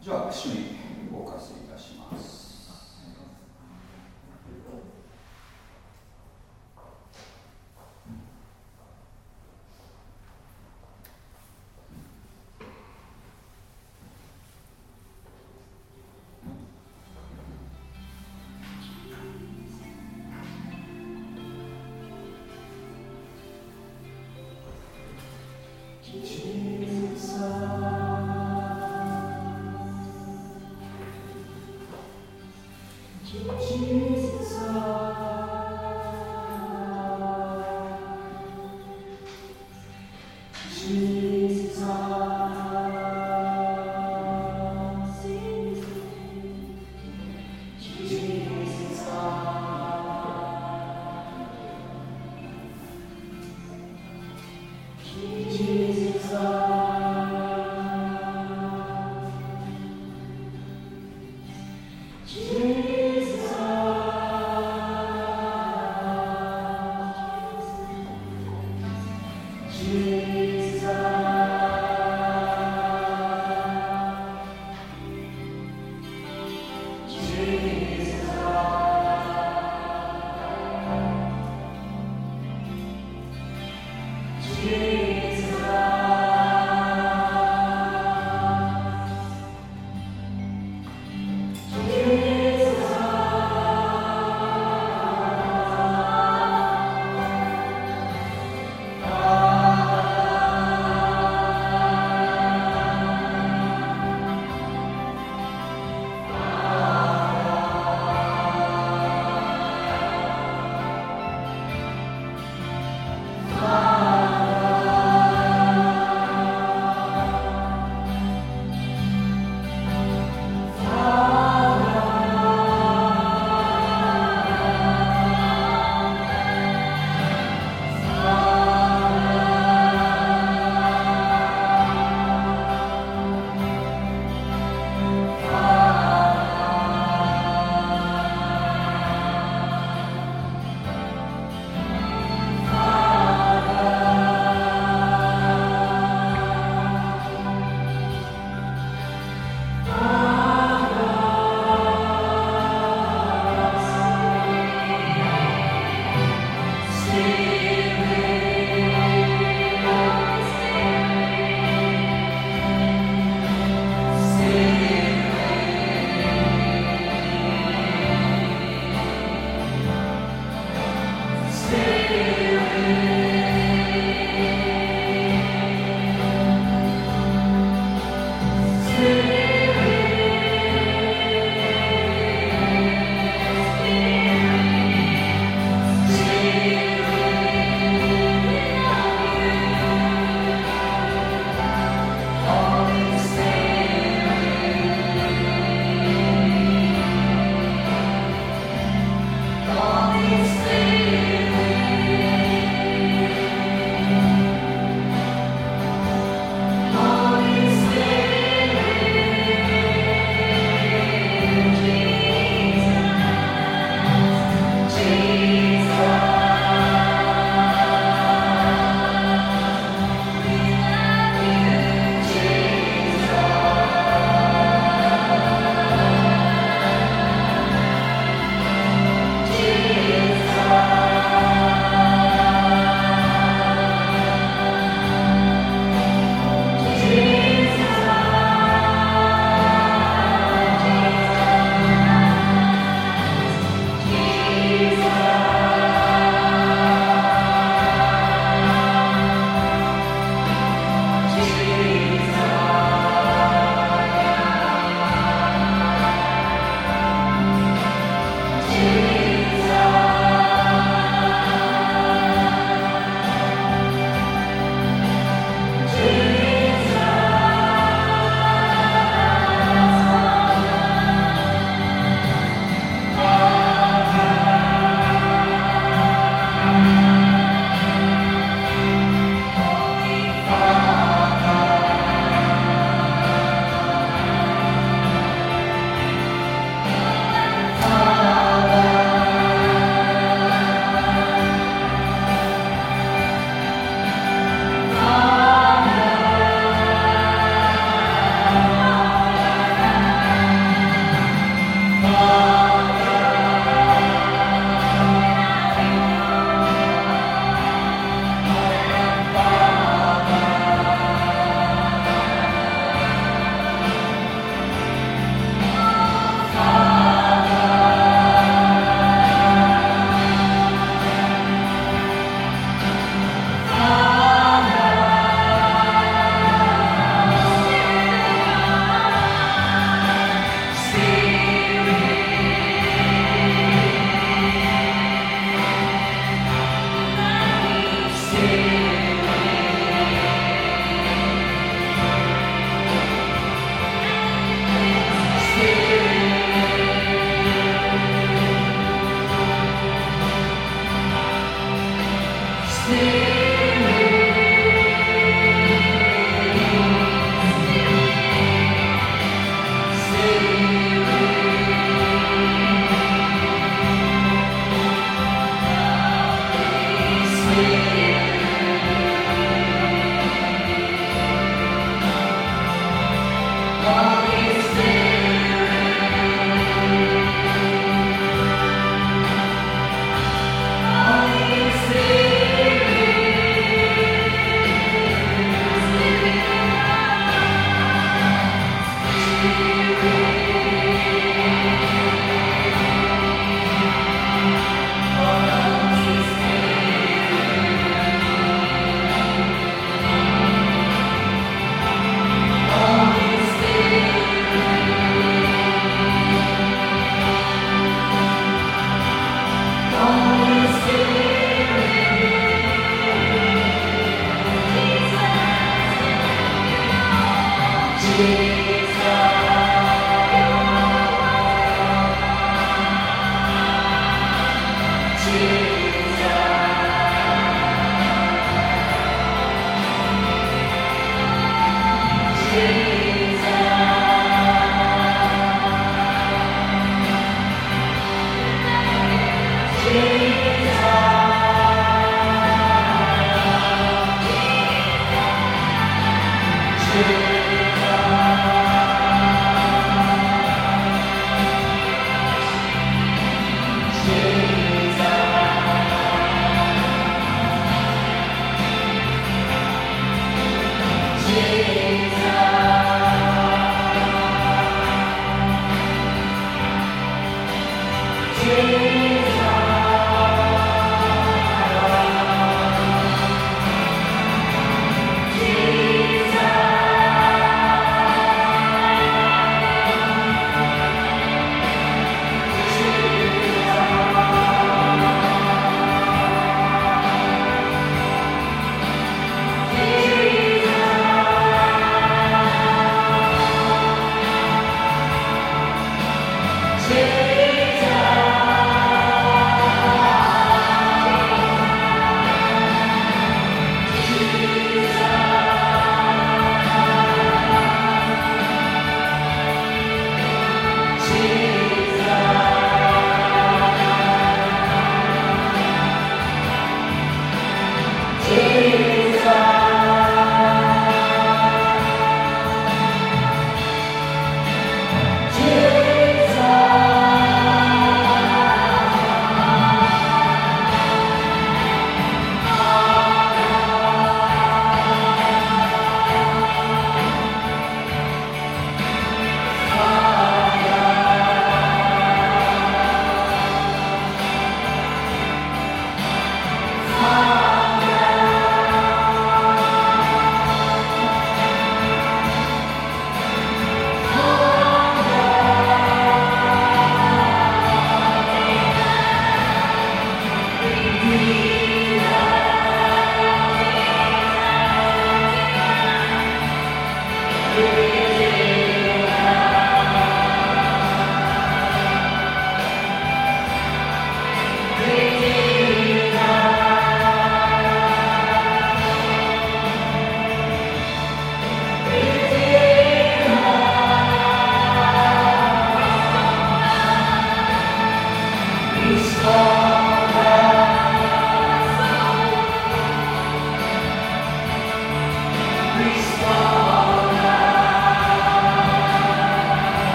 じゃあ一緒にお貸しいたします。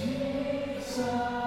Jesus.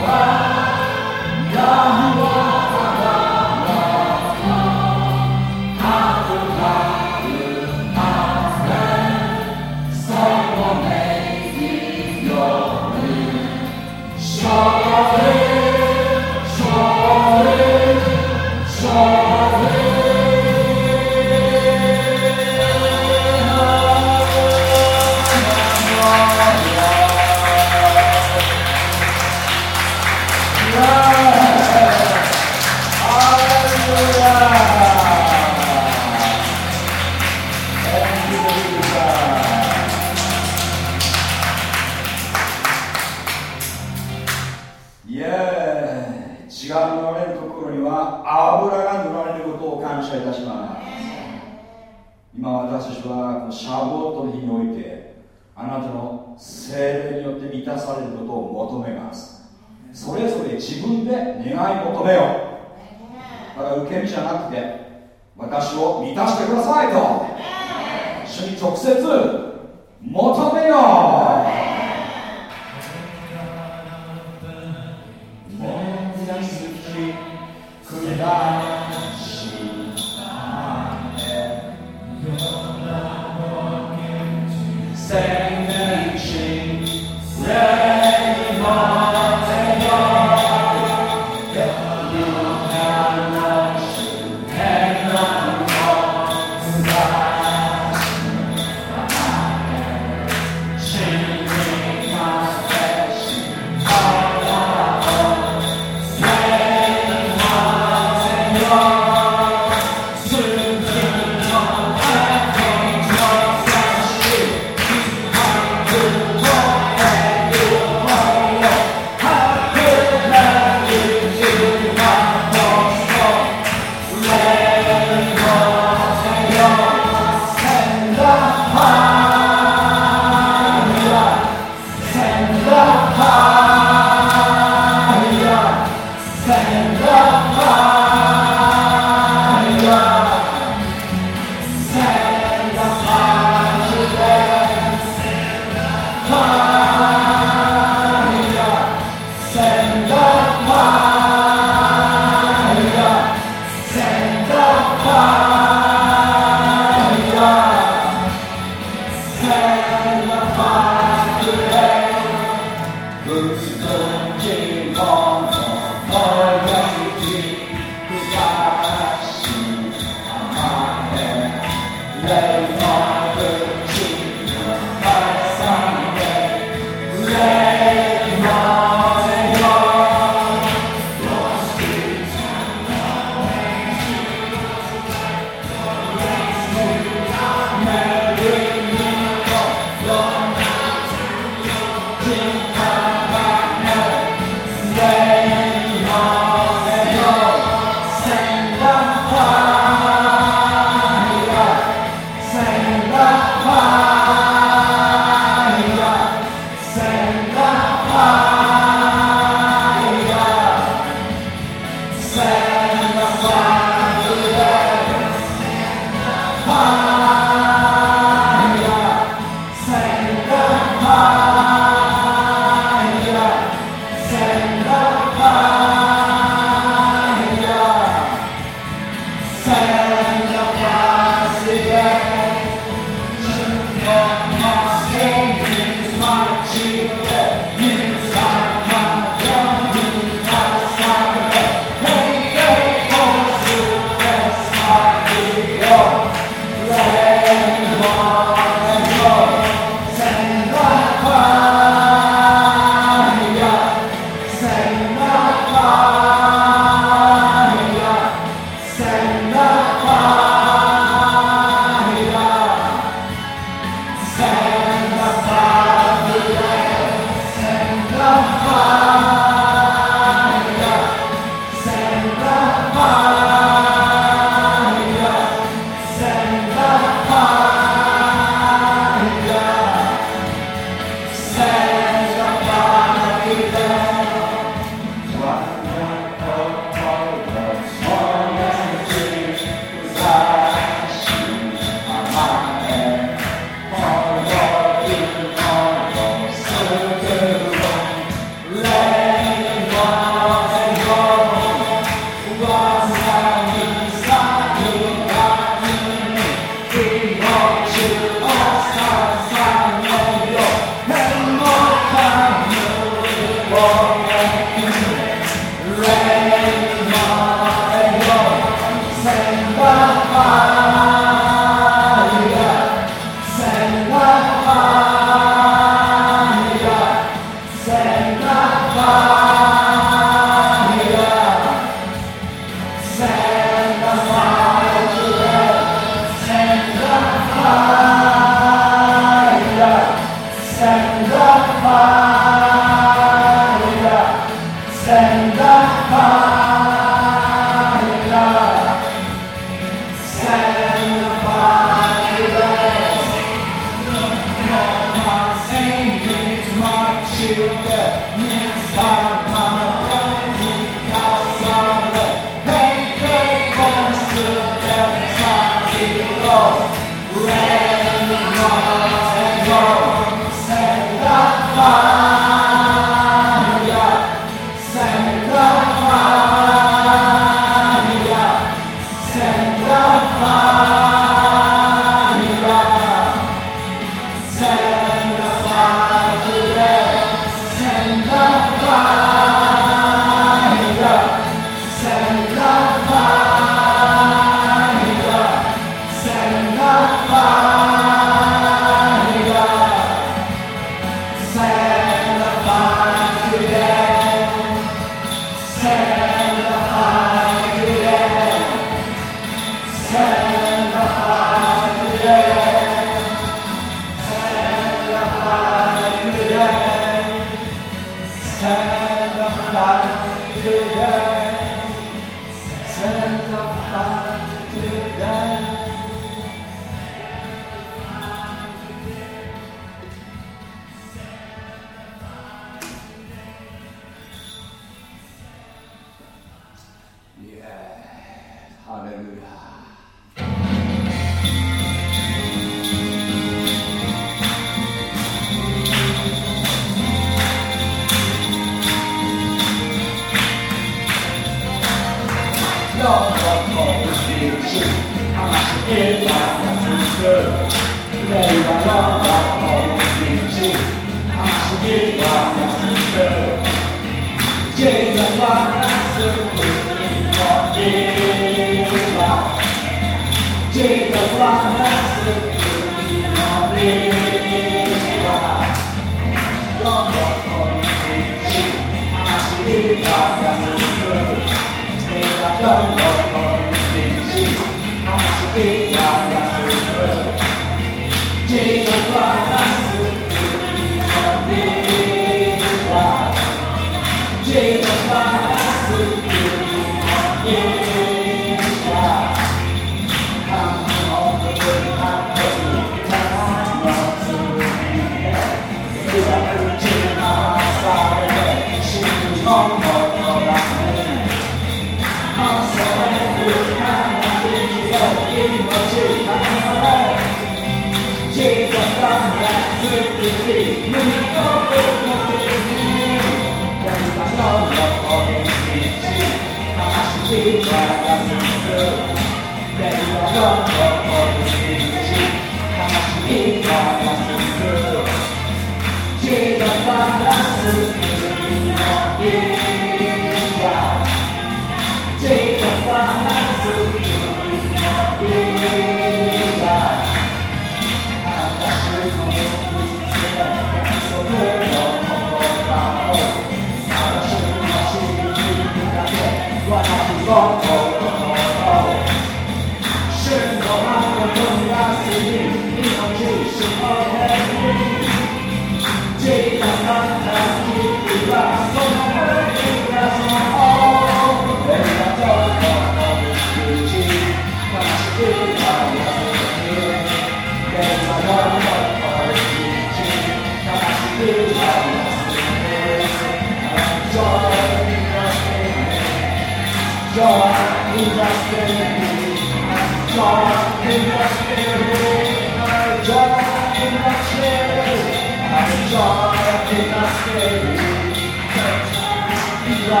in the.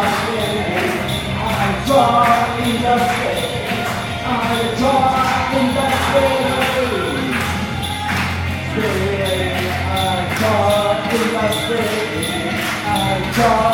I joy in the spirit. I joy in the spirit. I joy in the spirit.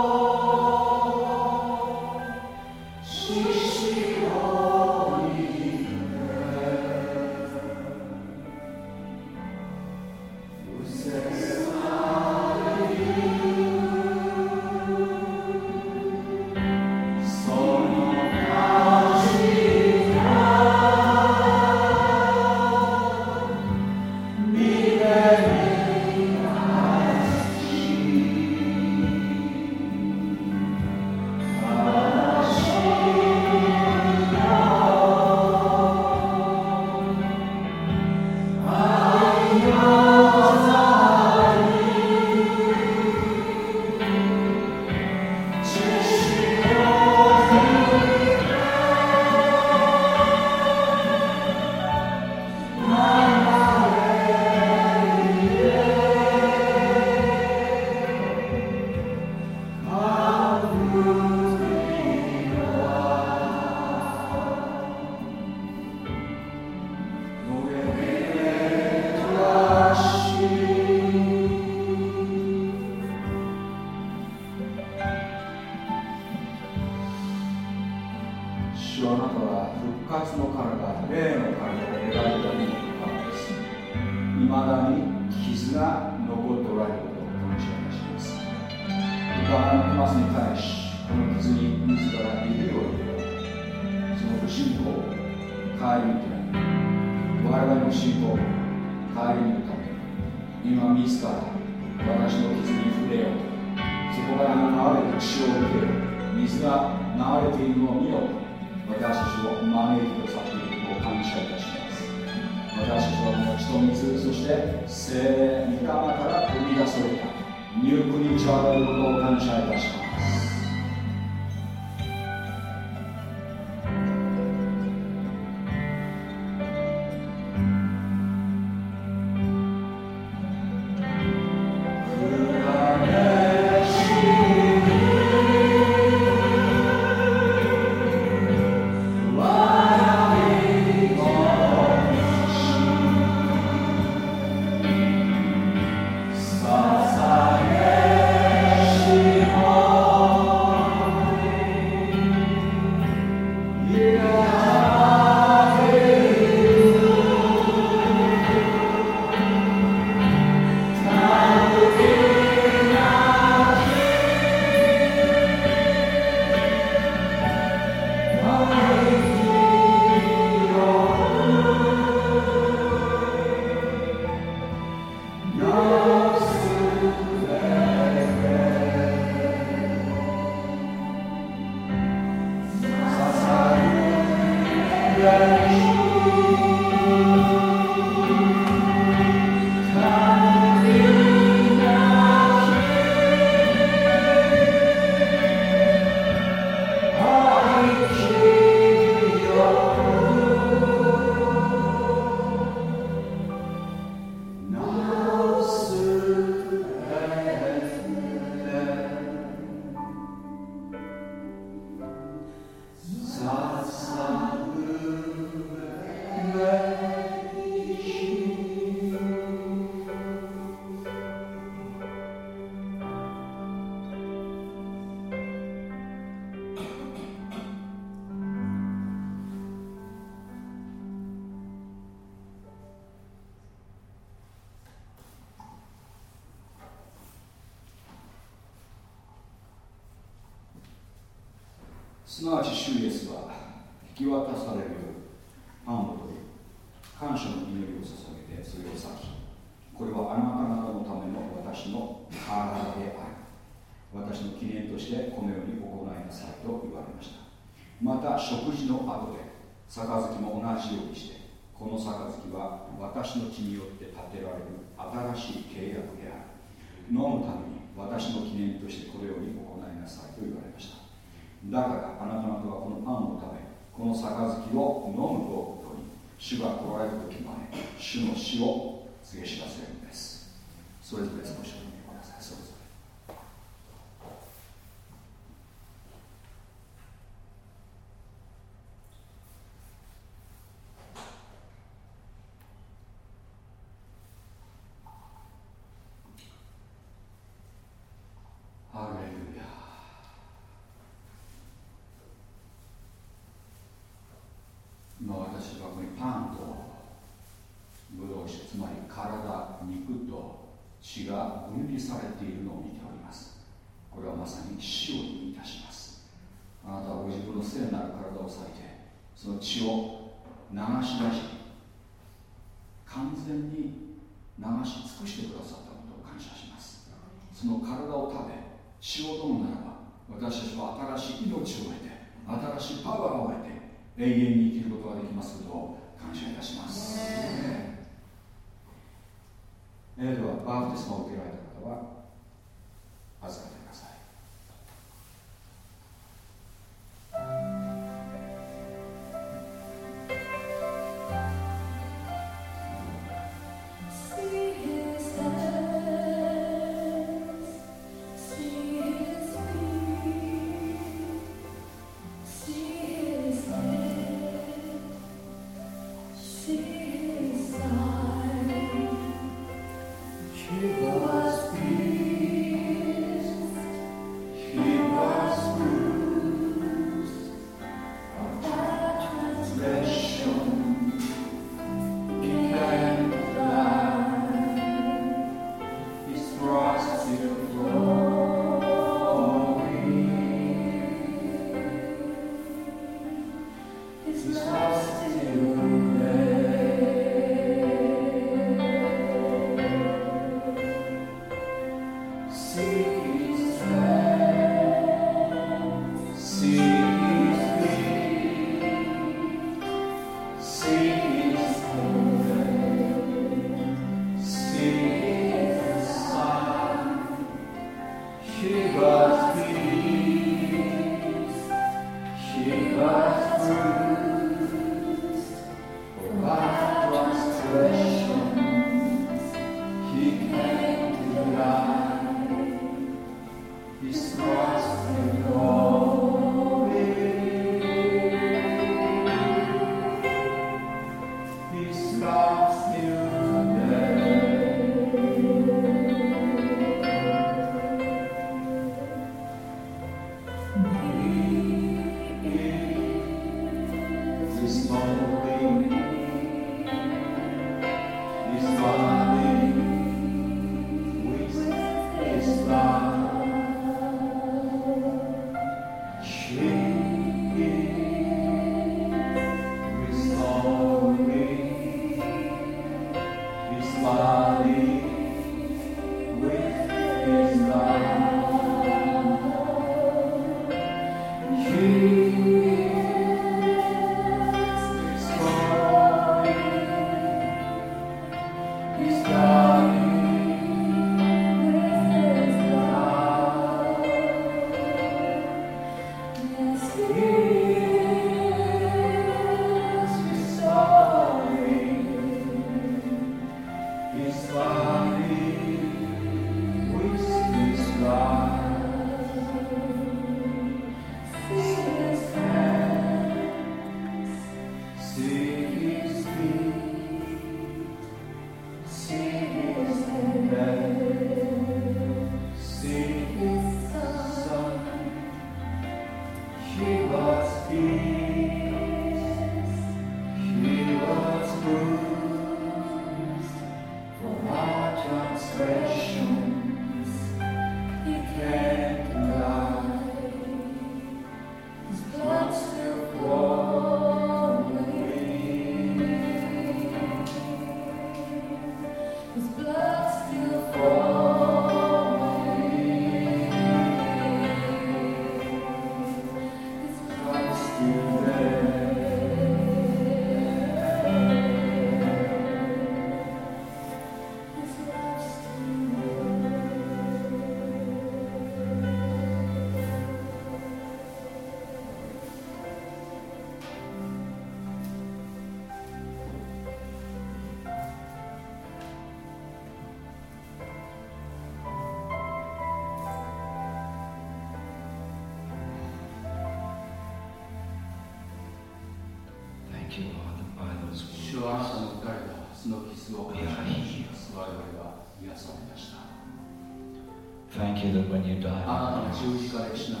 that when you die,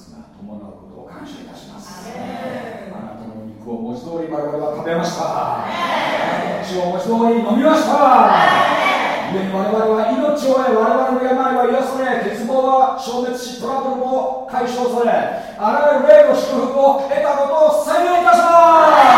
罰が伴うことを感謝いたします。あなたの肉を文字通り我々は食べました。血を文字通り飲みました。故に我々は命を得我々の病は癒され絶望は消滅しトラブルも解消されあらゆる霊の祝福を得たことを宣言いたします。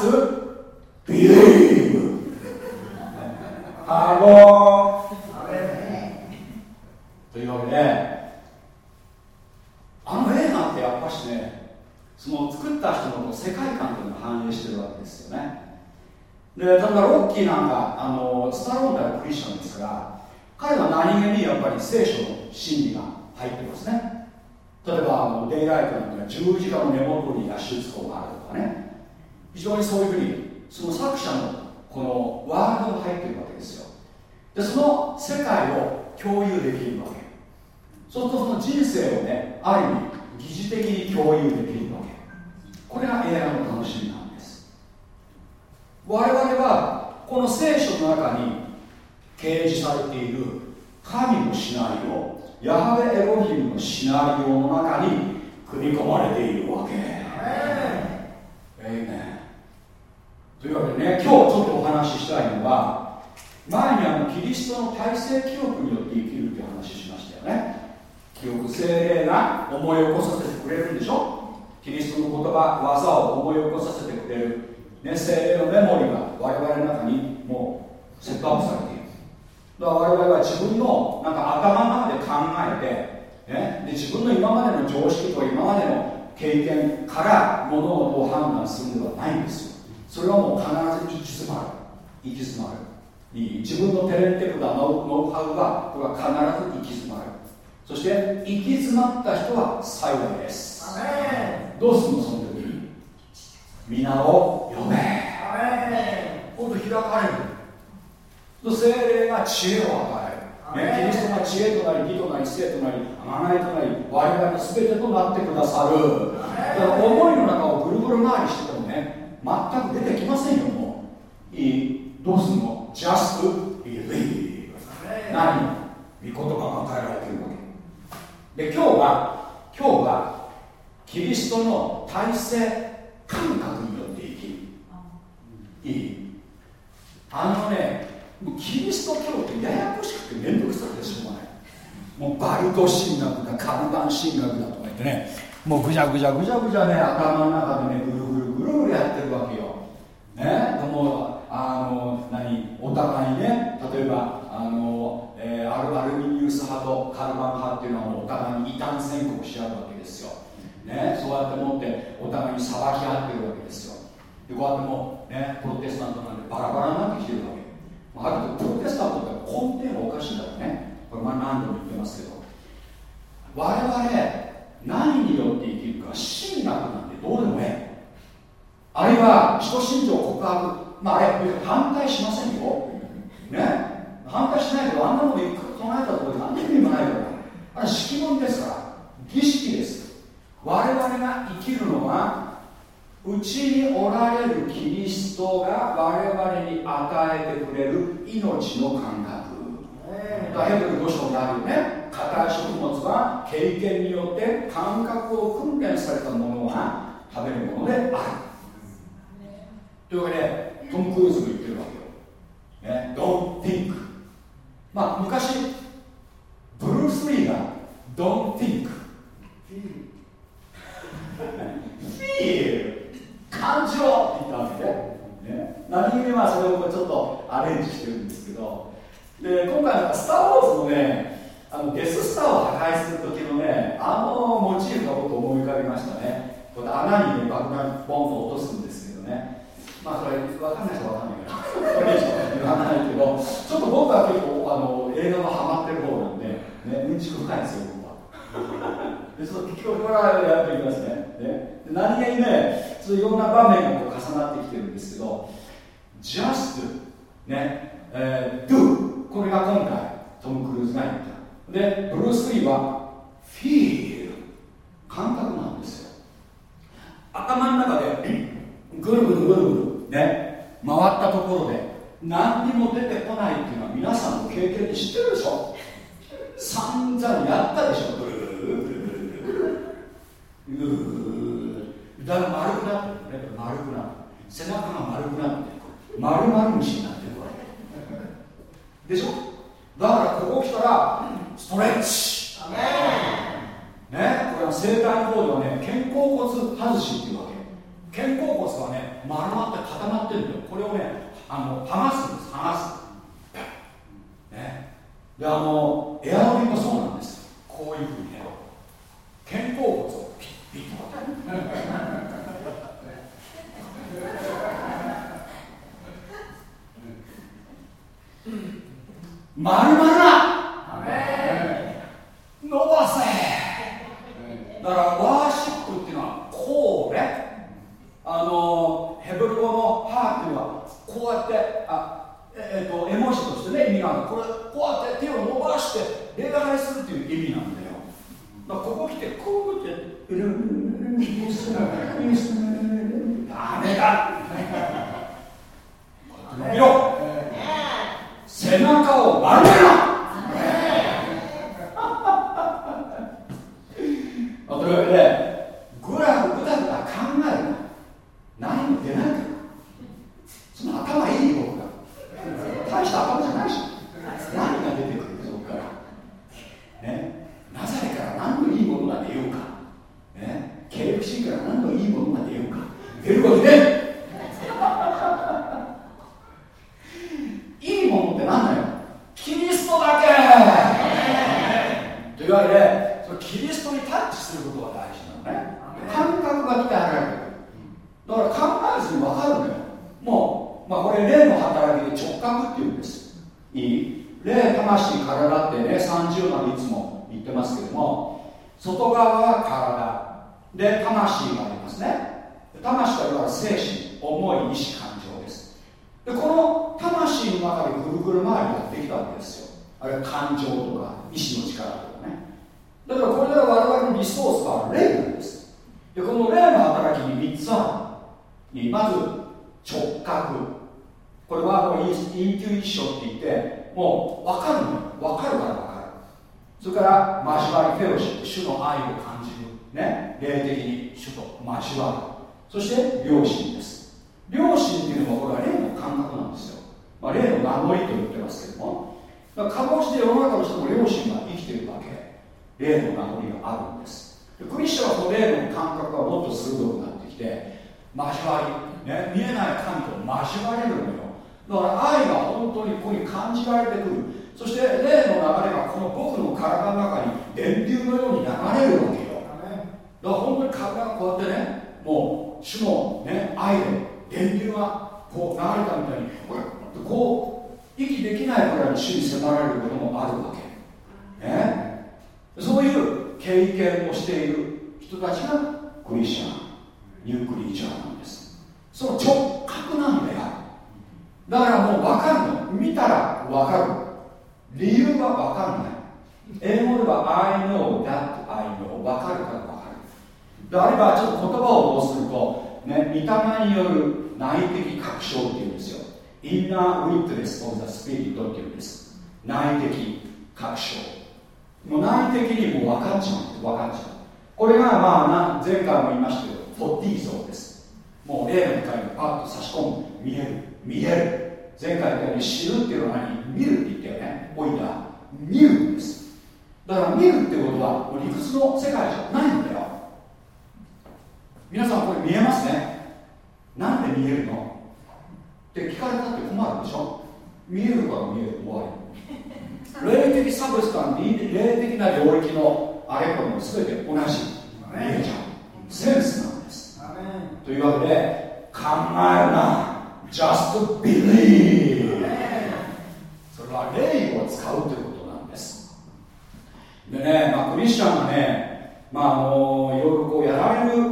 Just believe. ハローというわけであの映画ってやっぱしねその作った人の世界観というのが反映してるわけですよね。で例えばロッキーなんかあのスタローンではクリスチャンですから彼は何気にやっぱり聖書の真理が入ってますね。例えばあのデイライトなんて十字架の根元に脱出口があるとかね。非常にそういうふうにその作者のこのワールドが入ってるわけですよ。でその世界を共有できるわけ。そうするとその人生をねある意味疑似的に共有できるわけ。これが映画の楽しみなんです。我々はこの聖書の中に掲示されている神のシナリオヤハウェエロヒムのシナリオの中に組み込まれているわけ。ええねというわけでね今日ちょっとお話ししたいのは前にあのキリストの体制記憶によって生きるという話しましたよね。記憶精霊が思い起こさせてくれるんでしょ？キリストの言葉技を思い起こさせてくれる、ね、精霊のメモリが我々の中にもうセットアップされている。だから我々は自分のなんか頭の中で考えて、ね、で自分の今までの常識と今までの経験から物事を判断するのではないんですそれはもう必ず行き詰まる行き詰まる自分のテレンテクだノウハウはこれは必ず行き詰まる。そして行き詰まった人は幸いです。どうするのその時？に皆を呼べ。今度開かれる。精霊が知恵を与える、ね、キリストが知恵となり義となり生となり贖いとなり我々の全てとなってくださる。だから思いの中をぐるぐる回りして全く出てきませんよもう。いい？どうするの ?just believe 何？御言葉が与えられているわけ。で今日は今日はキリストの体制感覚によって生きる。いい？あのねキリスト教ってややこしくて面倒くさくてしょうがない。もうバルト神学だカルバン神学だとか言ってねもうぐじゃぐじゃぐじゃぐじゃね頭の中でねぐるぐるぐるぐるやってるわけよ。ね？でもあの何？お互いね。例えばあの、えー、アルアルミニウス派とカルバン派っていうのはもうお互いに異端宣告し合うわけですよ、ね、そうやって思ってお互いに裁き合ってるわけですよ。でこうやってもうね？プロテスタントなんでバラバラになってきてるわけあるとプロテスタントって根底がおかしいんだよね。これまあ何度も言ってますけど。我々何によって生きるか神学なんてどうでもええ。あるいは人心情告白。まああれ反対しませんよ。ね。反対しないけどあんなの唱えたところで何の意味もないからあれ式文ですから。儀式です。我々が生きるのはうちにおられるキリストが我々に与えてくれる命の感覚。だヘブル5章にあるよね硬い食物は経験によって感覚を訓練されたものが食べるものである。というわけでトム・クルーズも言ってるわけよ、ね、Don't think まあ昔ブルース・リーが Don't think Feel 感じろって言ったわけで、ね、何気にはそれをちょっとアレンジしてるんですけど。で今回スター・ウォーズのねあのデススターを破壊する時のねあのモチーフが僕思い浮かびましたね。こ穴にね爆弾ボンと落とすんですけどね。まあそれ分かんない人は分かんないけどそれ以上言わないけどちょっと僕は結構あの映画のハマってる方なんでねうんち深いんですよ僕は。でその適当にやっていきますね。ね。何気にねそういろんな場面がこう重なってきてるんですけど just ね、えー、do これが今回トム・クルーズが言ったでブルース・リーはフィール感覚なんですよ。頭の中でぐるぐるぐるぐるね回ったところで何にも出てこないっていうのは皆さんの経験で知ってるでしょ。散々やったでしょ。ぐるぐるぐるぐるぐるだから丸くなってるね丸くなって背中が丸くなって丸々虫になってるわけでしょだからここ来たらストレッチ。ね、これは生体の方ではね肩甲骨外しっていうわけ。肩甲骨はね丸まって固まってるんだよ。これをねあの剥がすんです。剥がす。ね。であのエアロビもそうなんです。こういうふうにね。肩甲骨をピッピッと。丸まるなの世界じゃなまあ、クリスチャンがね、まあ、あのいろいろこうやられる、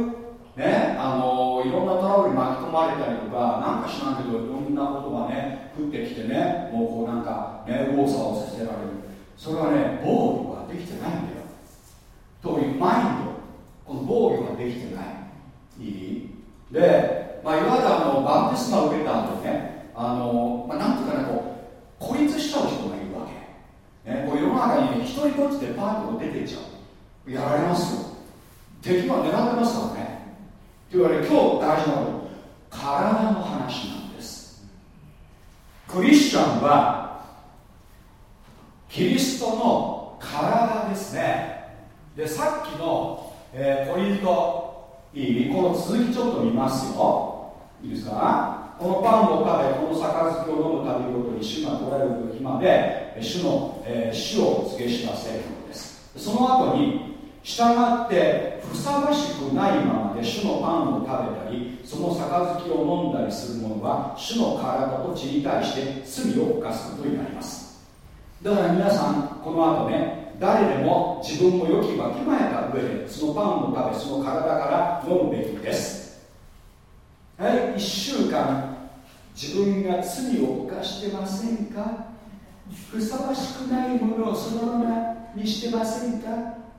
ね、あのいろんなトラブルに巻き込まれたりとかなんかしないけどいろんなことがね降ってきてねもうこうなんか、ね、右往左往させられる。それはね防御ができてないんだよ。というマインド。この防御ができてない。いい？で、まあ、いわゆるあのバプテスマを受けた後ねパンも出て行っちゃう。やられますよ。敵は狙ってますからね。というわけで今日大事なこと体の話なんです。クリスチャンはキリストの体ですね。でさっきの、えー、コリントいいこの続きちょっと見ますよ。いいですか？このパンを食べこの杯を飲むたびごとに主が来られる時まで主の、えー、死を告げ知らせる。その後に従ってふさわしくないままで主のパンを食べたりその杯を飲んだりする者は主の体と血に対して罪を犯すことになります。だから皆さんこの後ね誰でも自分を良きわきまえた上でそのパンを食べその体から飲むべきです。はい1週間自分が罪を犯してませんか？ふさわしくないものをそのままにしてませんか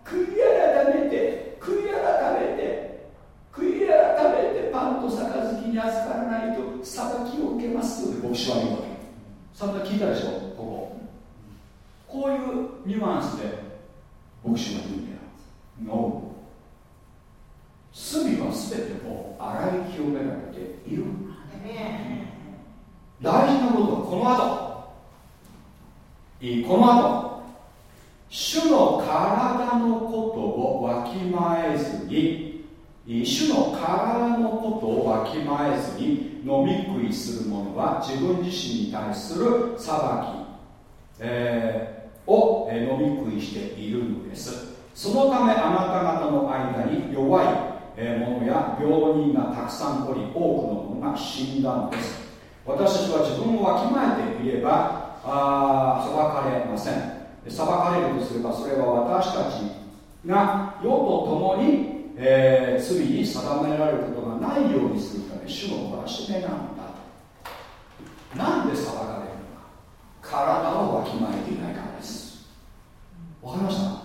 悔い改めて悔い改めて悔い改めてパンと杯に預からないと裁きを受けますって牧師は言うわけさん聞いたでしょこここういうニュアンスで牧師は言うんだよ No 罪は全てもう洗い清められている大事なことはこの後いいこの後主の体のことをわきまえずに主の体のことをわきまえずに飲み食いする者自分自身に対する裁き、えー、を飲み食いしているのです。そのためあなた方の間に弱い者や病人がたくさんおり多くの者が死んだのです。私たちは自分をわきまえていればあ裁かれません。裁かれるとすればそれは私たちが世と共に、えー、罪に定められることがないようにするため主の懲らしめなんだ。なんで裁かれるのか。体をわきまえていないからです。わかりました？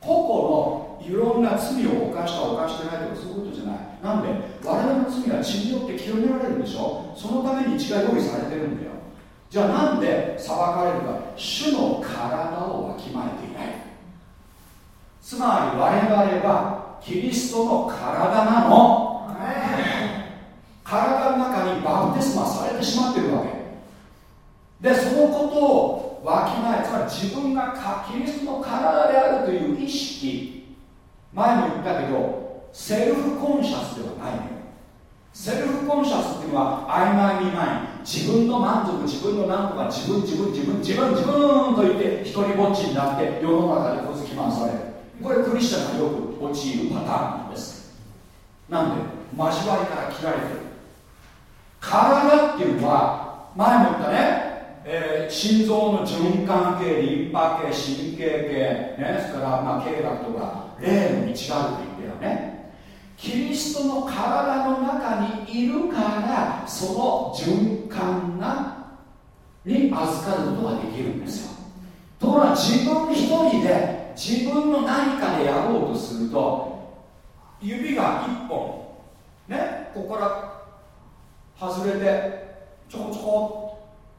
個々のいろんな罪を犯した犯してないとかそういうことじゃない。なんで？我々の罪は血によって清められるんでしょ？そのために血が用意されてるんだよ。じゃあなんで裁かれるか。主の体をわきまえていない。つまり我々はキリストの体なの。体の中にバプテスマされてしまってるわけ。でそのことをわきまえつまり自分がキリストの体であるという意識。前も言ったけど self-conscious ではないのよ。 self-conscious っていうのは I my me なの。自分の満足自分の何とか自分自分自分自分自分と言って一人ぼっちになって世の中で小突き回されるこれクリスチャンがよく陥るパターンなんですなんで交わりから切られてる体っていうのは前も言ったねえー、心臓の循環系、リンパ系、神経系、ね、それからまあ経絡とか霊の道があると言ったよね。キリストの体の中にいるからその循環がに預かることができるんですよ。ところが自分一人で自分の何かでやろうとすると指が一本ねここから外れてちょこちょこ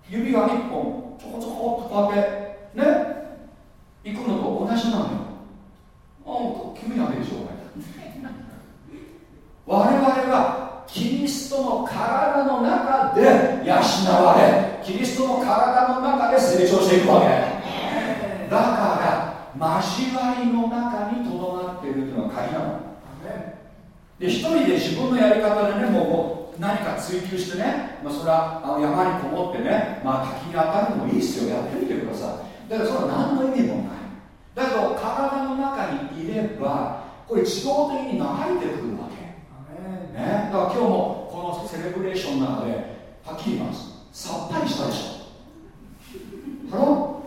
指が一本ちょこちょこっとこうやってね行くのと同じなのよ。あ君だけでしょう 我々はキリストの体の中で養われキリストの体の中で成長していくわけ。だから交わりの中にとどまっているというのが鍵なの。で一人で自分のやり方でねもう何か追求してね、まあ、それはあの山にこもってね、まあ、滝に当たるのもいいですよ。やってみてください。だからそれは何の意味もない。だけど体の中にいればこれ自動的に流れてくるわけ、ね、だから今日もこのセレブレーションの中ではっきり言います。さっぱりしたでしょ。ハロ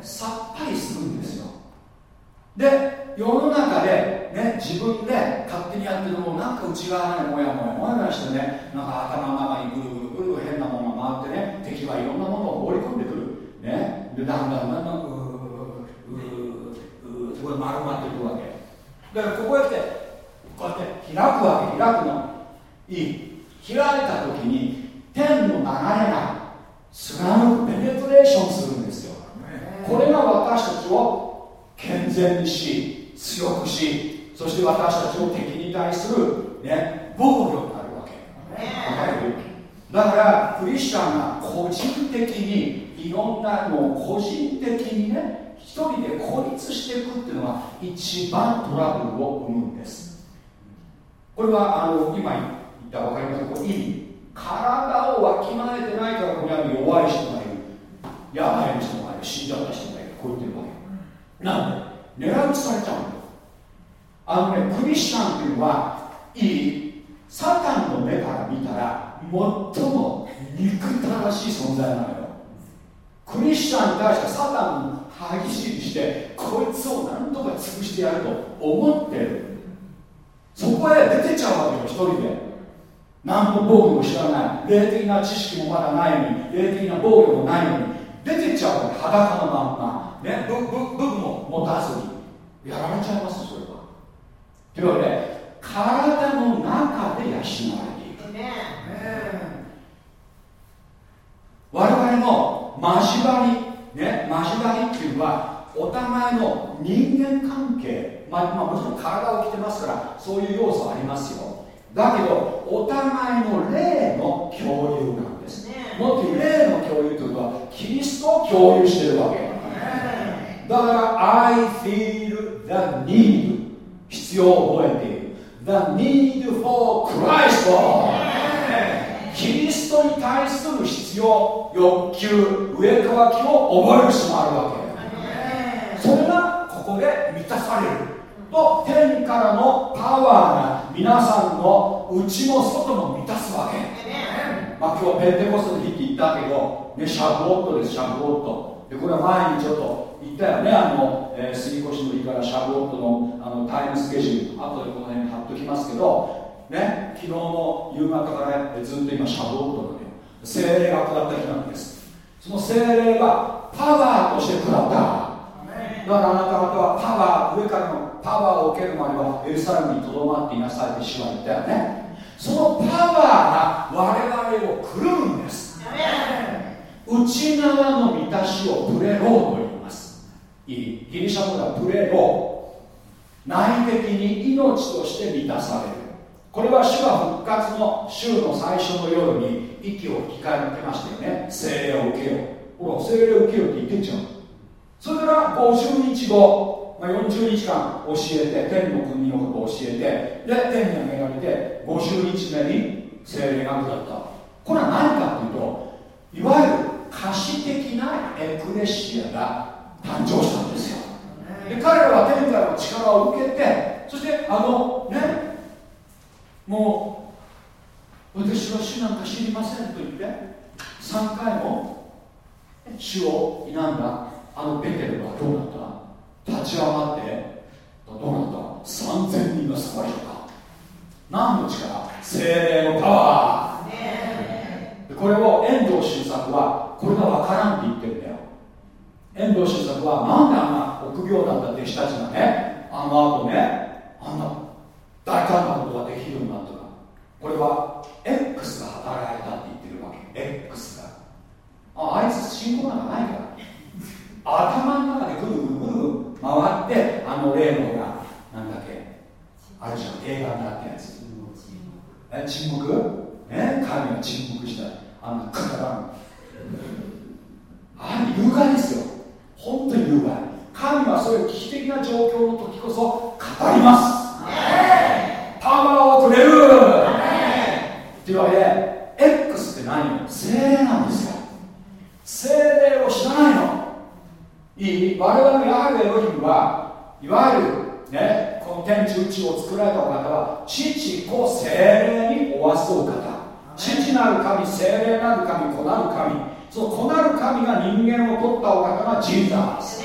さっぱりするんですよ。で世の中で、ね、自分で勝手にやってるのもなんか内側にもやもやもやもやしてねなんか頭の中にぐるぐるぐる変なものが回ってね敵はいろんなものを放り込んでくる、ね、でだんだんだんだんここで丸まっていくわけだからこうやってこうやって開くわけ開くのいい開いた時に天の流れが貫くペネトレーションするんですよこれが私たちを健全にし強くしそして私たちを敵に対する、ね、防御になるわけ。わかるだからクリスチャンが個人的にいろんなのを個人的にね一人で孤立していくっていうのが一番トラブルを生むんです。これはあの今言った分かりますか意味。体をわきまえてないからここにある弱い人がいる。やばい人がいる。死んじゃった人がいる。こう言ってるわけ。なんで？狙い撃ちされちゃうんだ。あのねクリスチャンっていうのはいいサタンの目から見たら最も憎たらしい存在なのよ。クリスチャンに対してサタン歯ぎしりしてこいつを何とか潰してやると思ってる。そこへ出てちゃうわけよ一人で。何の防御も知らない。霊的な知識もまだないのに霊的な防御もないのに出てちゃうわけ裸のまんま。ね部分も持たずに。やられちゃいますそれは。というわけで体の中で養われていく、ね、我々の交わりね、交わりっていうのはお互いの人間関係、まあ、まあ、もちろん体を着てますからそういう要素ありますよ。だけどお互いの霊の共有なんです、ね、もっと霊の共有というのはキリストを共有してるわけ。だから I feel 必要を覚えている。The need for Christ キリストに対する必要欲求上かきを覚える必要があるわけ。それがここで満たされる。と天からのパワーが皆さんの内も外も満たすわけ。まあ今日ペンテコストの日って言ったけど、ね、シャブオットですシャブオットでこれは前にちょっと言ったよねあの、えー、杉越の日からシャブオットのあのタイムスケジュール後でこの辺に貼っときますけどね、昨日の夕方からね、ずっと今シャドウとのね、精霊が下った日なんです。その精霊がパワーとして下った。だからあなた方はパワー、上からのパワーを受けるまではエルサレムにとどまっていなさいって主は言ったよね。そのパワーが我々をくるむんです。内側の満たしをプレローと言います。いいギリシャ語ではプレロー。内的に命として満たされる。これは主が復活の週の最初の夜に息を吹き返ってましたよね精霊を受けようほら精霊を受けようって言ってんじゃんそれから50日後、まあ、40日間教えて天の国のことを教えてで天に上げられて50日目に精霊が下ったこれは何かっていうといわゆる可視的なエクレシアが誕生したんですよ。で彼らは天からの力を受けてそしてあのねもう私は主なんか知りませんと言って3回も主を否んだあのベテルはどうなった？立ち上がってどうなった？3000人が救われた。何の力？精霊のパワー。これを遠藤周作はこれが分からんって言ってるんだよ。遠藤周作はなんであんな臆病だった弟子たちがねあの後ねあんな大胆なことができるようになったこれは X が働いたって言ってるわけ。X が。ああいつ信仰なんかないから。頭の中でぐるぐるぐるぐる回ってあの例のがなんだっけあるじゃん映画になったやつ。え沈黙？ね神が沈黙した。あんなくだらんあれ有害ですよ。本当に有害神はそういう危機的な状況の時こそ語ります。パワーをくれる。というわけで X って何よ？精霊なんですよ。精霊を知らないの。いい我々のヤハベエロヒムはいわゆるねこの天地宇宙を作られたお方は父子精霊におわすお方。父なる神精霊なる神子なる神。その子なる神が人間を取ったお方がジーザー。です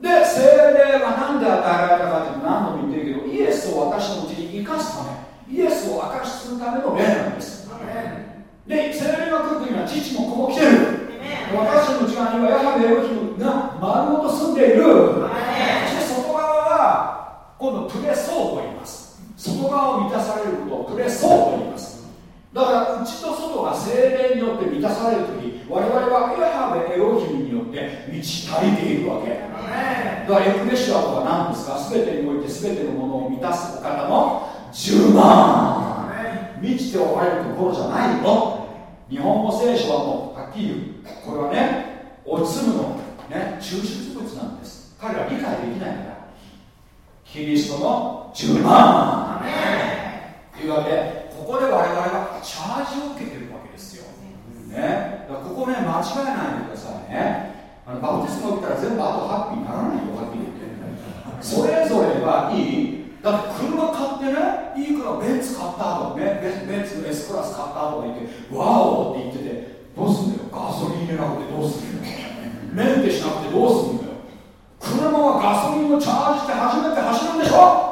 で精霊は何で与えられたかって何度も言ってるけどイエスを私のうちに生かすためイエスを証しするための霊なんです。で精霊が来るときには父も子も来てる。私の内側にはヤハベエロヒムが丸ごと住んでいる。そして外側は今度プレソーと言います。外側を満たされることをプレソーと言います。だから内と外が精霊によって満たされるとき我々はヤハベエロヒムによって満ち足シュアとは何ですか？全てにおいて全てのものを満たすお方の10万。満ちておられるところじゃないの。日本語聖書はもうはっきり言う。これはねおつむの、ね、抽出物なんです。彼ら理解できないから。キリストの10万。というわけでここで我々がチャージを受けてるわけですよ、ね、ここね間違えないでくださいね。あのバプテスマ受けたら全部あとハッピーにならないよはっきり言ってそれぞれはいい。だって車買ってねいいからベンツ買ったとかねベンツの S クラス買ったとか言ってワオって言っててどうすんだよ。ガソリン入れなくてどうすんだよ。メンテしなくてどうすんだよ。車はガソリンをチャージして初めて走るんでしょ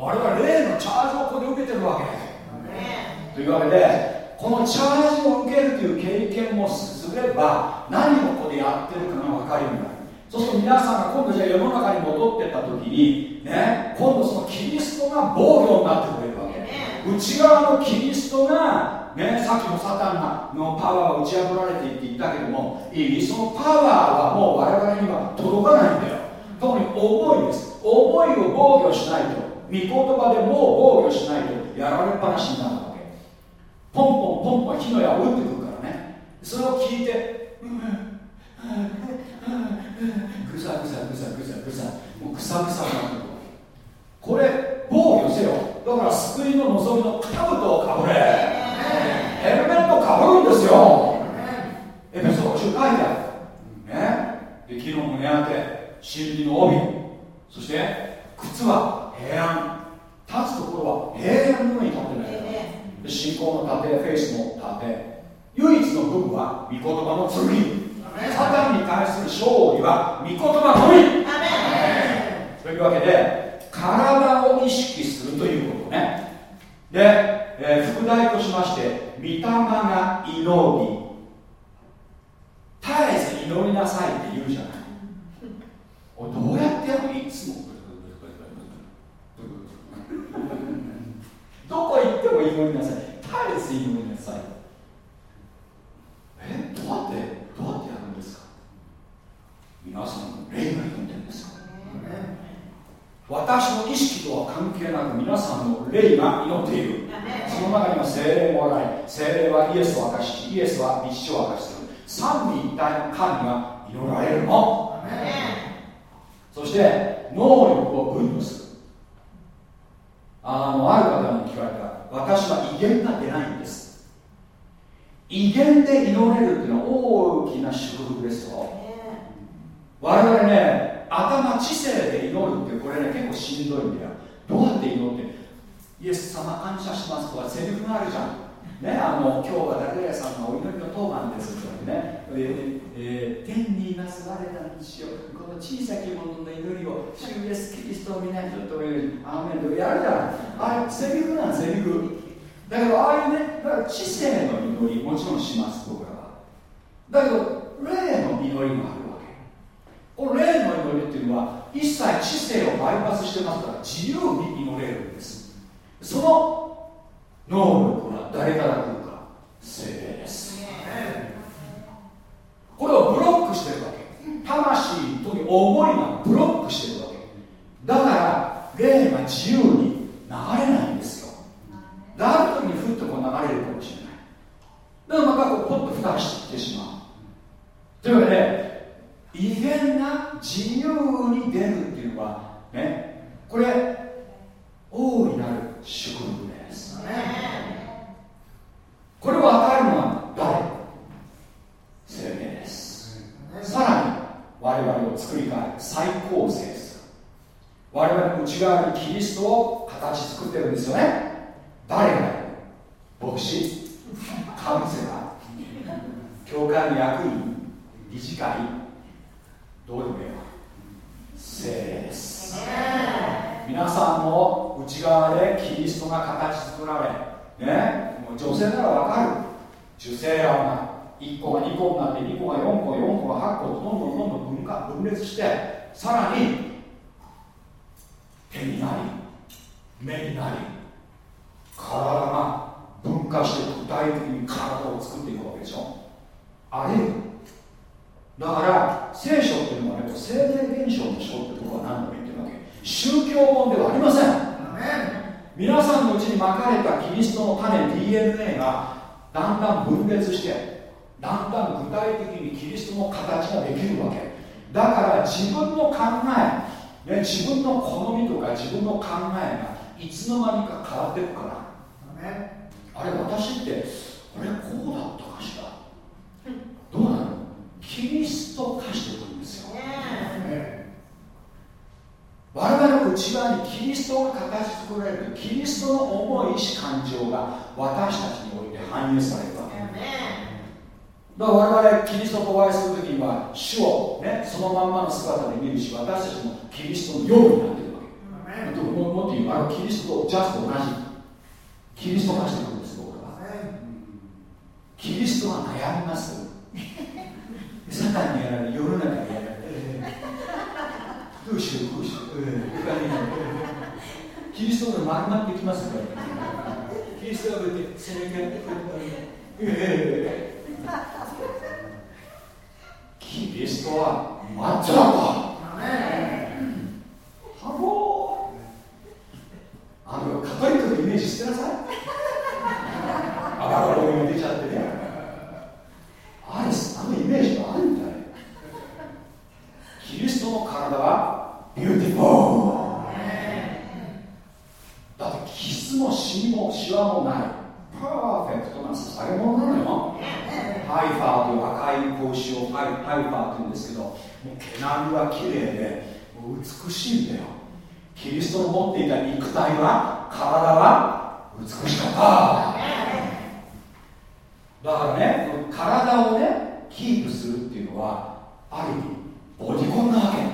我々例のチャージをここで受けてるわけ。というわけでこのチャージを受けるという経験もすれば何をここでやってるかが分かるようになる。そうすると皆さんが今度じゃあ世の中に戻ってった時にね今度そのキリストが防御になってくれるわけ。内側のキリストがねさっきのサタンのパワーが打ち破られていって言ったけどもいいそのパワーはもう我々には届かないんだよ。特に思いです。思いを防御しないと御言葉でもう防御しないとやられっぱなしになるわけ。ポンポンポンポン火の矢を打ってくるからね。それを聞いて、ぐさぐさぐさぐさぐさもうぐさぐさになってくるこれ防御せよだから救いの望みの兜をかぶれヘルメットかぶるんですよエペソ5書いてあるねで木の胸当て真理の帯そして靴は平安。立つところは平安の上に立ってない。信仰の盾フェイスの盾。唯一の部分は御言葉の剣サタン。に対する勝利は御言葉のみ。というわけで体を意識するということね。で、えー、副題としまして御霊が祈り。絶えず祈りなさいって言うじゃない。おどうやってやるの？いつもどこ行っても祈りなさい。絶えず祈りなさい。え？どうやって？どうやってやるんですか？皆さんの霊が祈ってるんですか私の意識とは関係なく皆さんの霊が祈っている。その中には精霊もあり精霊はイエスを明かしイエスは道を明かしする。三位一体の神が祈られるの。そして能力を分与するあのある方に聞かれた私は威厳が出ないんです。威厳で祈れるっていうのは大きな祝福ですよ。我々ね頭知性で祈るってこれね結構しんどいんだよ。どうやって祈って？イエス様感謝しますとかセリフがあるじゃん。ね、あの今日は誰々さんのお祈りの当番ですとね、えーえー、天にいます我らの父よ。この小さき者のの祈りを主イエスキリストを皆にというにアーメンとやるじゃない。あれセリフなんセリフ。だけどああいうねだから知性の祈りもちろんします僕らはだけど霊の祈りがあるわけ。この霊の祈りっていうのは一切知性をバイパスしてますから自由に祈れるんです。その能力は誰から来るか。精霊です。これをブロックしてるわけ。魂という思いがブロックしてるわけ。だから霊が自由に流れないんですよ。ある時にふっとこう流れるかもしれない。だからまたこうポッと蓋してしまう。というわけで威厳な自由に出るっていうのはねこれ大いなる祝福これを与えるのは誰？生命です。さらに我々を作り変え再構成する我々の内側にキリストを形作ってるんですよね。誰が？牧師？カウンセラー。教会の役員？理事会？どうでもいいわ。精霊です皆さんの内側でキリストが形作られねもう女性ならわかる。受精卵が1個が2個になって2個が4個4個が8個とどんどんどんどん分化分裂してさらに手になり目になり体が分化して具体的に体を作っていくわけでしょ。あれだから聖書っていうのはね生命現象の書って僕は何度も言ってる。わけ宗教本ではありません。皆さんのうちにまかれたキリストの種 DNA がだんだん分裂してだんだん具体的にキリストの形ができるわけ。だから自分の考え、ね、自分の好みとか自分の考えがいつの間にか変わっていくから。あれ私ってあれこうだったかしら？どうなの？キリスト化していくんですよ、我々の内側にキリストが形作られるキリストの思い意志感情が私たちにおいて反映されるわけ。だから我々キリストとお会いするときには主を、ね、そのまんまの姿で見るし私たちもキリストのようになってるわけ。ももっと言うあのキリストとジャスト同じキリスト化していくんです僕は。キリストは悩みます。サタンにやられ世の中にやられどうしようどうしよう、キリストが丸まってきますからキリストがこうやって背中やってキリストはマッチョだ。とハローあのカトリックのイメージ捨てなさい。あららら出ちゃってね。あれあのイメージがあるんだよキリストの体は beautifulーだって傷もシミもシワもない。パーフェクトな捧げ物なの？よハイファーという赤い牝牛をハイ heifer って言うんですけどもう毛並みは綺麗で美しいんだよ。キリストの持っていた肉体は体は美しかった。だからね体をねキープするっていうのはある意味ボディコンなわけ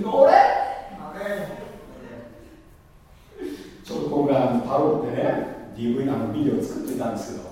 乗れちょっと今回パロってね DV なのビデオ作ってたんですけど。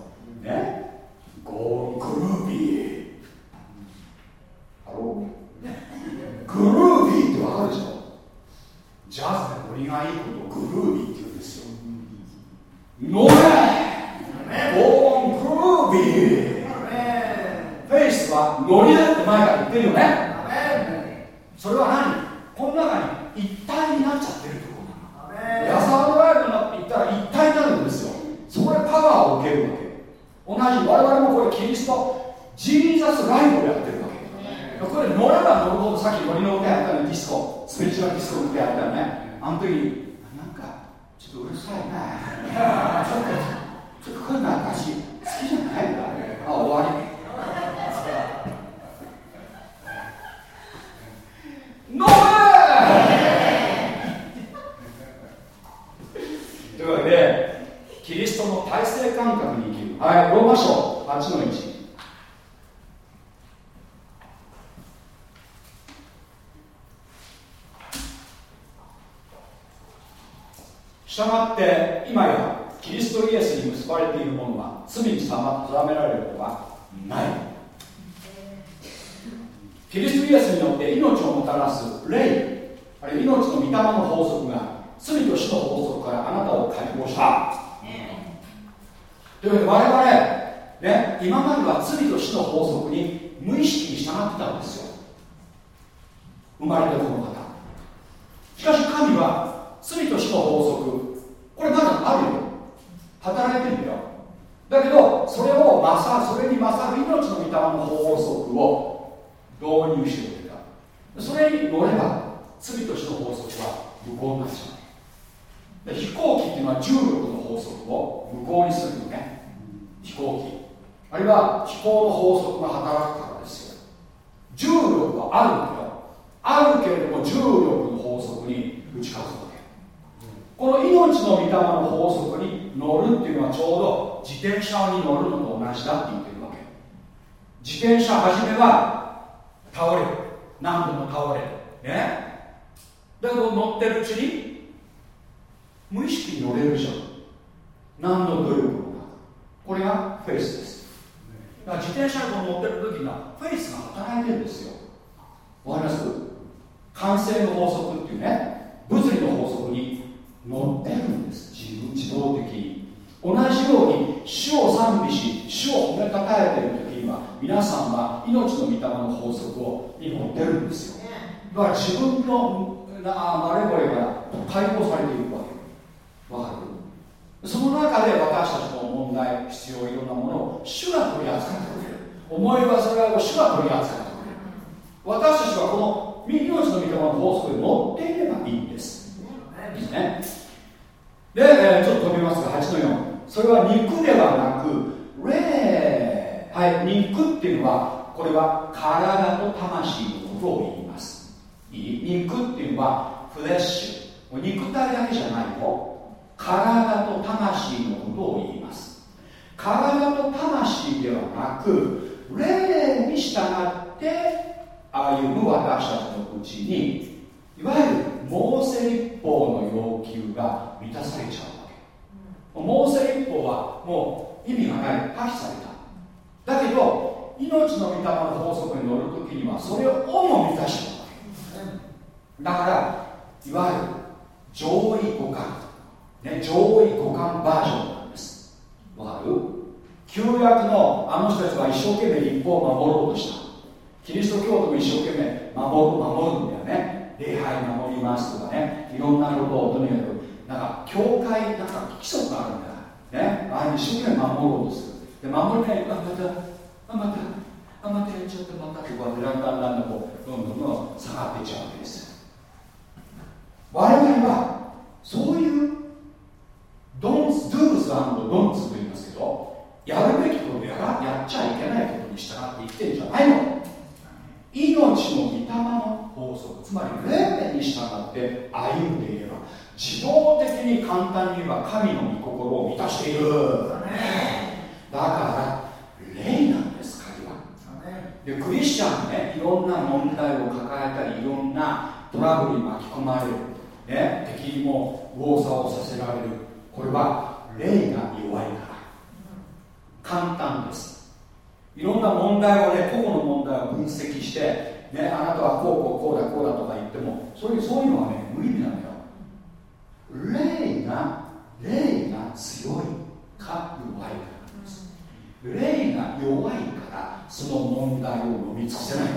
題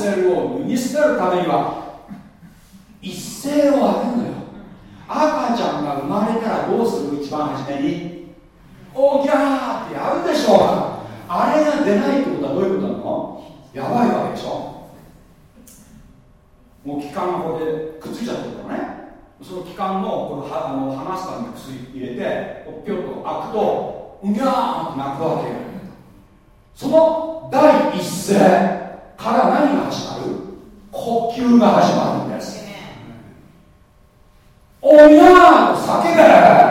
性を脱ぎ捨てるためには一斉をあげるのよ。赤ちゃんが生まれたらどうする一番初めに。おぎゃーってやるでしょう。あれが出ないってことはどういうことなの？やばいわけでしょ。もう気管がこれでくっついちゃってるからね。その気管のこのはあの離すために薬入れてピョッと開くとうぎゃーって泣くわけその第一声。から何が始まる？呼吸が始まるんです。親にゃーの叫べ。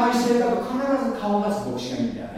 敗しだと必ず顔出す牧師がいいんだよ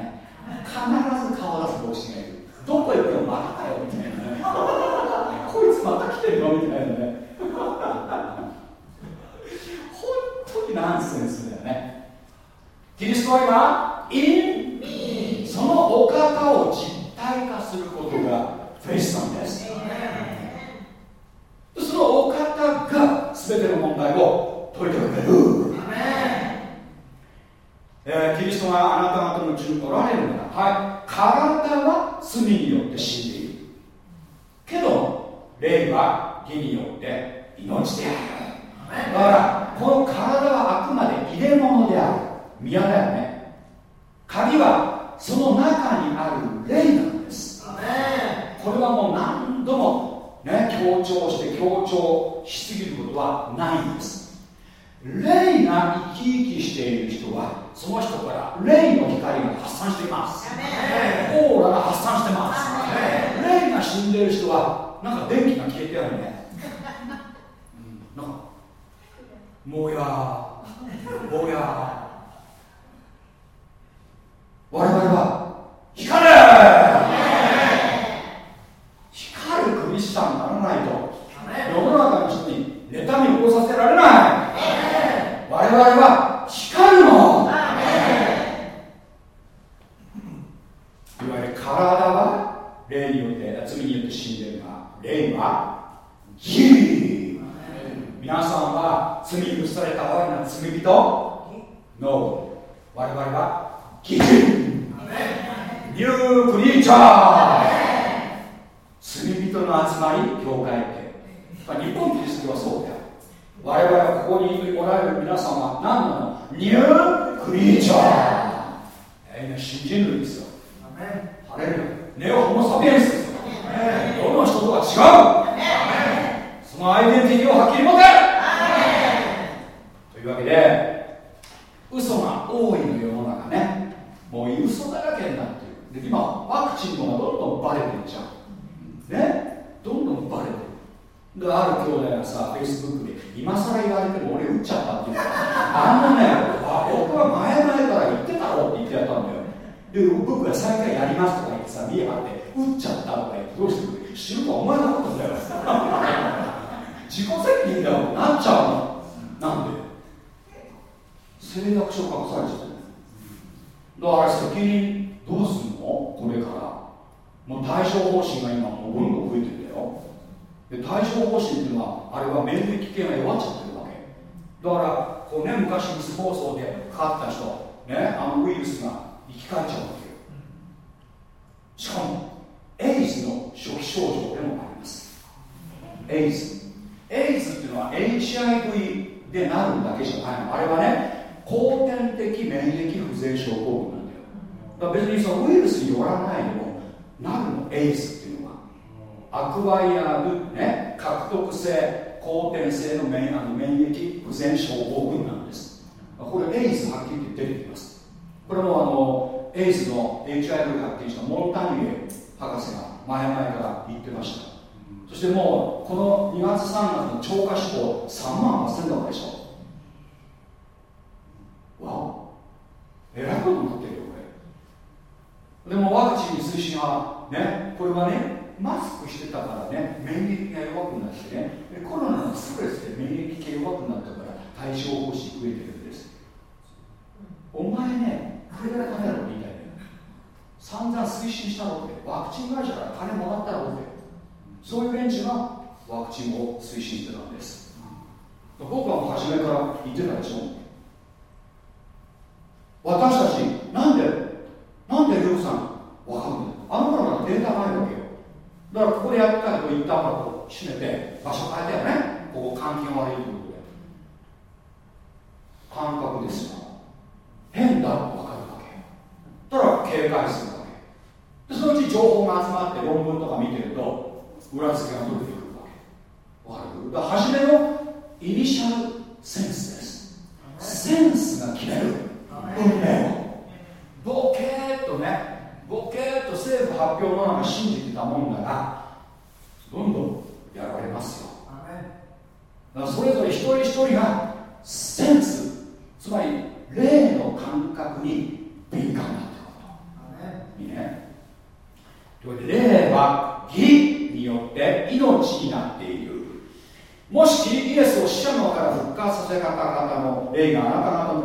僕は初めから言ってたでしょ？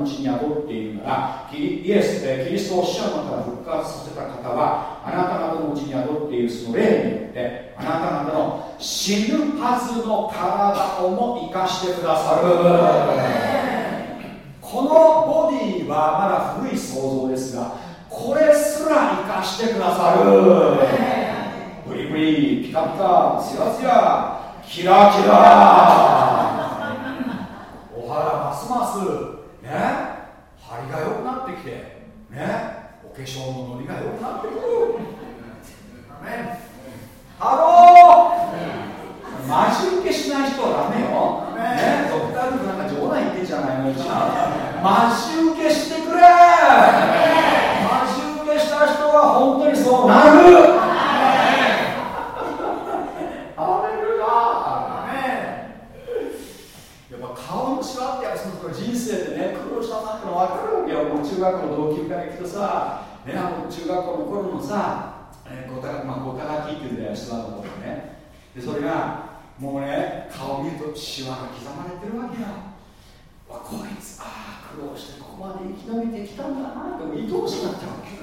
ちに宿っているならイエスでキリストを死者の中から復活させた方はあなた方のうちに宿っているその霊によってあなた方の死ぬはずの体をも生かしてくださる。このボディはまだ古い想像ですがこれすら生かしてくださる。ブリブリピカピカツヤツヤキラキラ。お肌ますますね。張りが良くなってきて。ね。お化粧のノリが良くなってくる。ね。ハローマジ受けしない人はダメよ、ね、ドクタールなんか冗談言ってんじゃないの。一番マジ受けしてくれ。マジ受けした人は本当にそうなる。の分かるわけよもう中学校の同級からくとさ、ね、あの中学校の頃のさ、え、ごた,、まあ、ごたがきっていうんだよシのことねでそれがもうね顔見るとシワが刻まれてるわけよわこいつああ苦労してここまで生き延びてきたんだなと見通おしになっちゃうわけ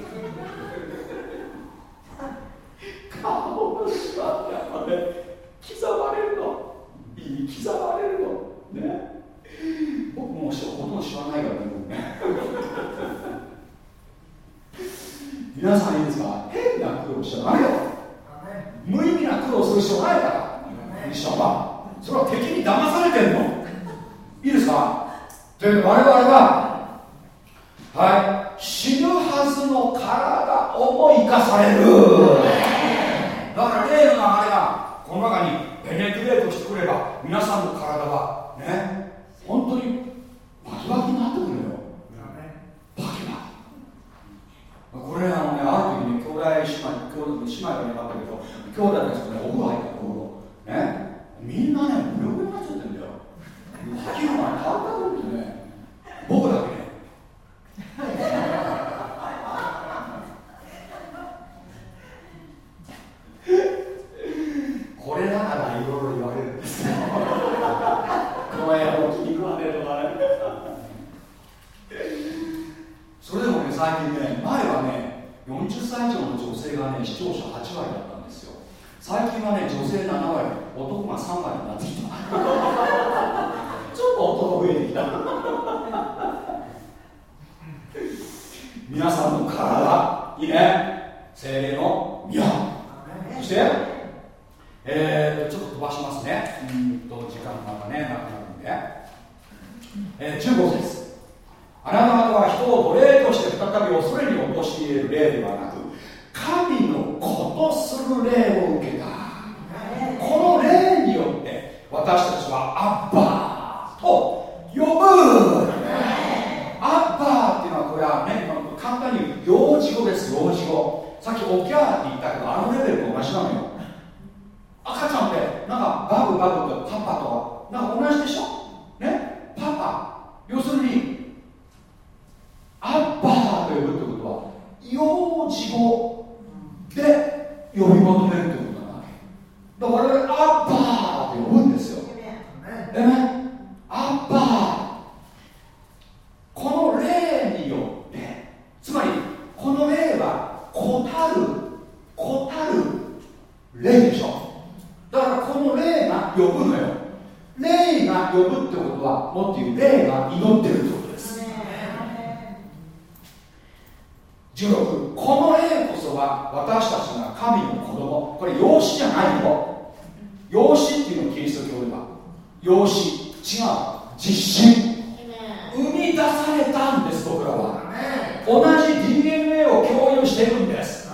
顔のシワってやっぱね刻まれるの刻まれるのね僕もほとんど知らないからね。皆さんいいですか？変な苦労しちゃダメよ。無意味な苦労する必要ないから。医者はそれは敵に騙されてんの。いいですか？で我々ははい。死ぬはずの体をも生かされる。だから例の流れがこの中にペネトレートしてくれば皆さんの体はね本当にバキバキになってくるのよ。バキバキ。これあのねある時に兄弟姉妹兄弟姉妹がいなかったけど兄弟たちとねお風呂入ったお風呂ね。みんなねブヨブヨになっちゃってんだよ。バキがね倒れてね。僕だけねこれだからいろいろ言われるんですよこの野郎気に食わねえとかねそれでもね最近ね前はね40歳以上の女性がね視聴者8割だったんですよ。最近はね女性7割男が3割になってきた。ちょっと男増えてきた。皆さんの体いいね。精霊の宮そしてえー、ちょっと飛ばしますね。うん。と時間がねなくなるんで、えー、15節あなた方は人を奴隷として再び恐れに陥れる霊ではなく神の子とする霊を受けた。この霊によって私たちはアッバーと呼ぶ。アッバーっていうのはこれはね簡単に言う幼児語です幼児語。さっきオキャーって言ったけどあのレベルと同じなのよ。赤ちゃんってなんかバブバブとパパとなんか同じでしょ？ね？パパ。要するにアッバーと呼ぶってことは幼児語で呼び求めるってことな。わけだから我々アッバーって呼ぶんですよ。えねアッバーこの霊によってつまりこの霊は子たる子たる霊でしょだからこの霊が呼ぶのよ霊が呼ぶってことはもっと言う霊が祈ってるってことです16この霊こそは私たちが神の子供これ養子じゃないよ養子っていうのをキリスト教では養子違う実心生み出されたんです僕らは同じ DNA を共有してるんです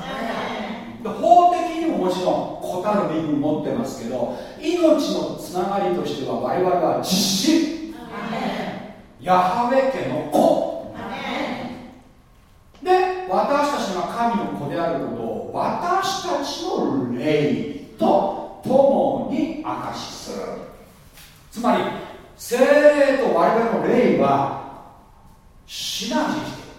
法的にももちろん子たる身分持ってますけど命のつながりとしては我々は実心ヤハウェ家の子で私たちが神の子であることを私たちの霊と共に証しするつまり精霊と我々の霊はシナジーしてる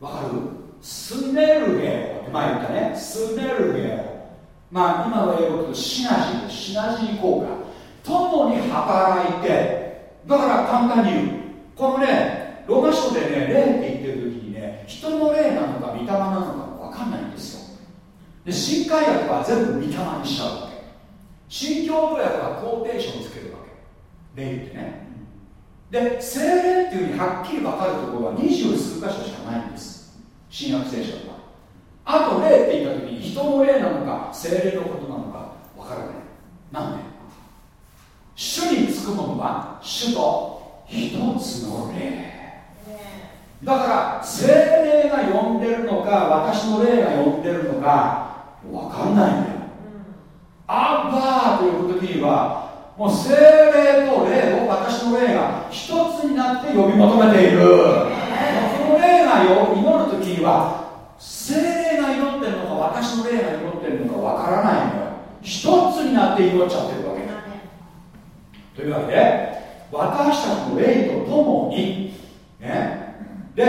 わかるスネルゲオ前言ったねスネルゲオまあ今の英語で言うとシナジーシナジー効果共に働いて。だから簡単に言う。このねローマ書でね霊って言ってる時にね人の霊なのか御霊なのか分かんないんですよ。で新海薬は全部御霊にしちゃうわけ。新共同訳はコーテーションつけるわけ。霊ってね。で精霊っていうふうにはっきり分かるところは二十数箇所しかないんです。新約聖書は。あと霊って言った時に人の霊なのか精霊のことなのか分からない。なんで？主につくものは主と一つの霊。だから精霊が呼んでるのか私の霊が呼んでるのか分かんないんだよ、アッバーという時にはもう精霊と霊を私の霊が一つになって呼び求めている、その霊が祈る時には精霊が祈ってるのか私の霊が祈ってるのか分からないのよ。一つになって祈っちゃってるわけ。というわけで私たちの霊とともにねで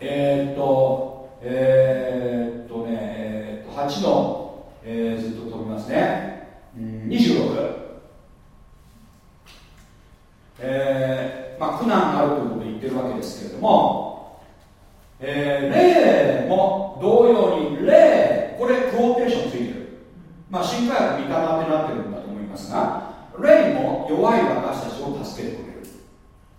えー、っとえー、っとね、えー、っと8の、えー、ずっと飛びますね、うん、26えー、まあ苦難があるということを言ってるわけですけれども、えー、霊も同様に霊これクォーテーションついてるまあ、新海は見たまってなってるんだと思いますが、霊も弱い私たちを助けてくれる。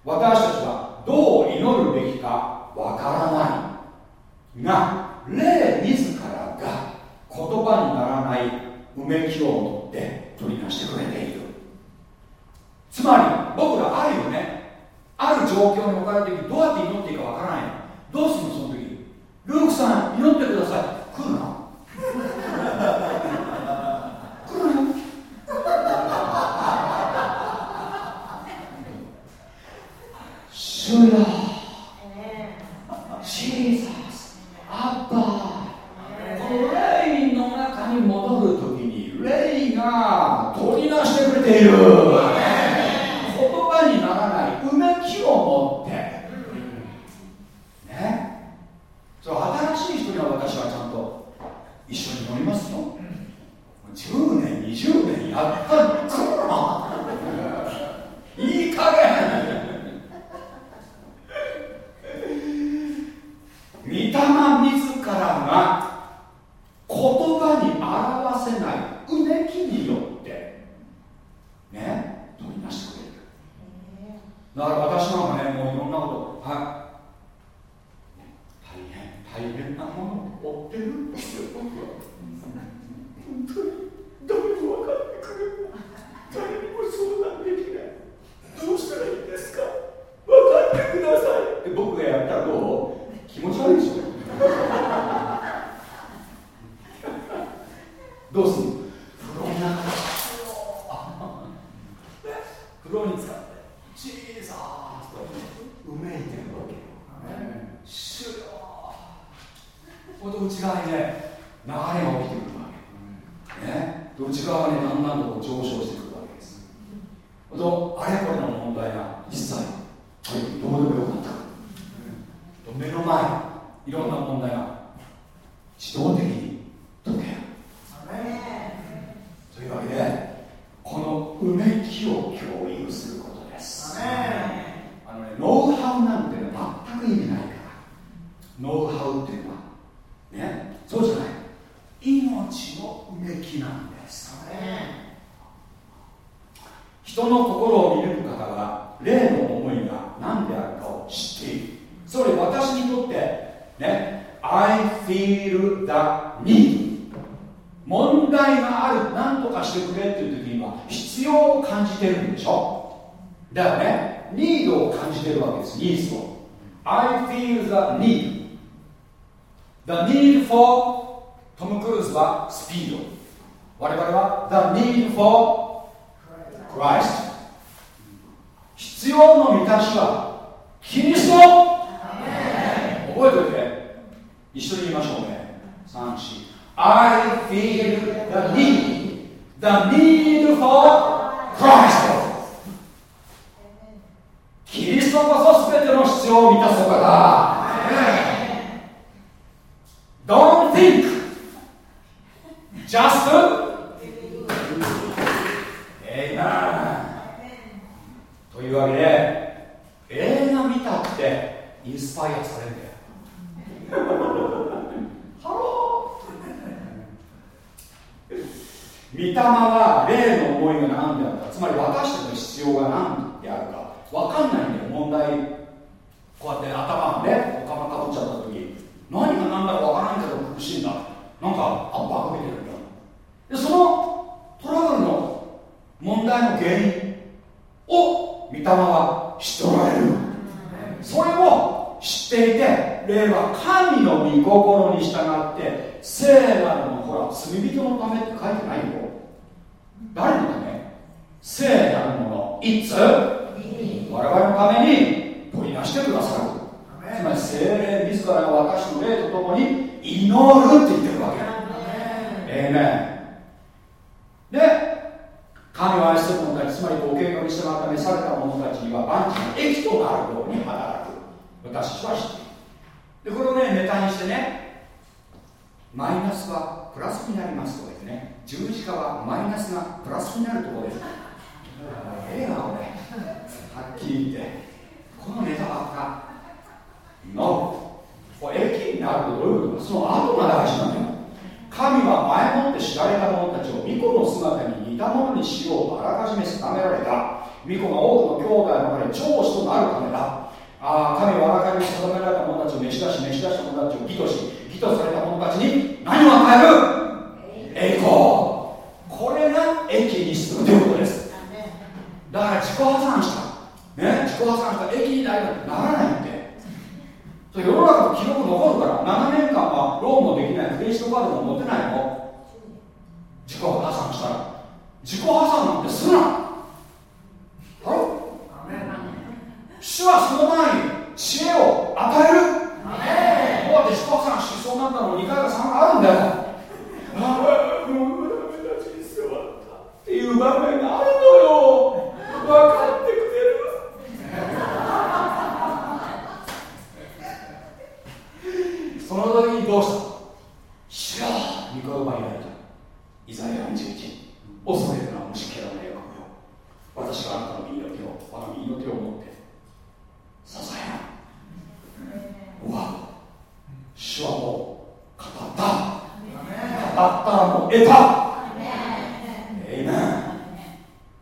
私たちはどう祈るべきかわからないが、霊自らが言葉にならないうめきを持って取り出してくれている。つまり、僕らあるよね。ある状況に置かれているどうやって祈っていいかわからないどうするのその時ルークさん祈ってください来るな誰のため？聖なるもの。いつ？我々のために取り出してくださる。つまり聖霊自らが私の霊とともに祈るって言ってるわけ。ええねで神を愛する者たちつまりご計画に従うためされた者たちには万事の益となるように働く。私は知っている。でこれをねネタにしてねマイナスはプラスになりますとか言ってね十字架はマイナスがプラスになるところです。ええな俺はっきり言ってこのネタばっか No 益になるとどういうことか。その後が大事なんだよ。神は前もって知られた者たちを巫女の姿に似たものにしようとあらかじめ定められた。巫女が多くの兄弟の中で長子となるためだ。ああ神はあらかじめ定められた者たちを召し出し召し出した者たちを義とし義とされた者たちに何を与える？栄光。これが益にするということです。だから自己破産した。ね？自己破産した益にならないんで世の中の記録残るから7年間はローンもできないクレジットカードも持てないの。自己破産したら。自己破産なんてするな。ハロ主はその前に知恵を与えるこうやって自己破産しそうになったの2回か3回あるんだよ。ああもうダメだ人生終わった場面があるのよ。分かってくれる？その時にどうした？主よ御言葉にられたイザヤ41恐れるな虫けらの役よ。私があなたの右の手を我が右の手を持って支えな。わ主はもう語った。語ったらもう得た。えいめ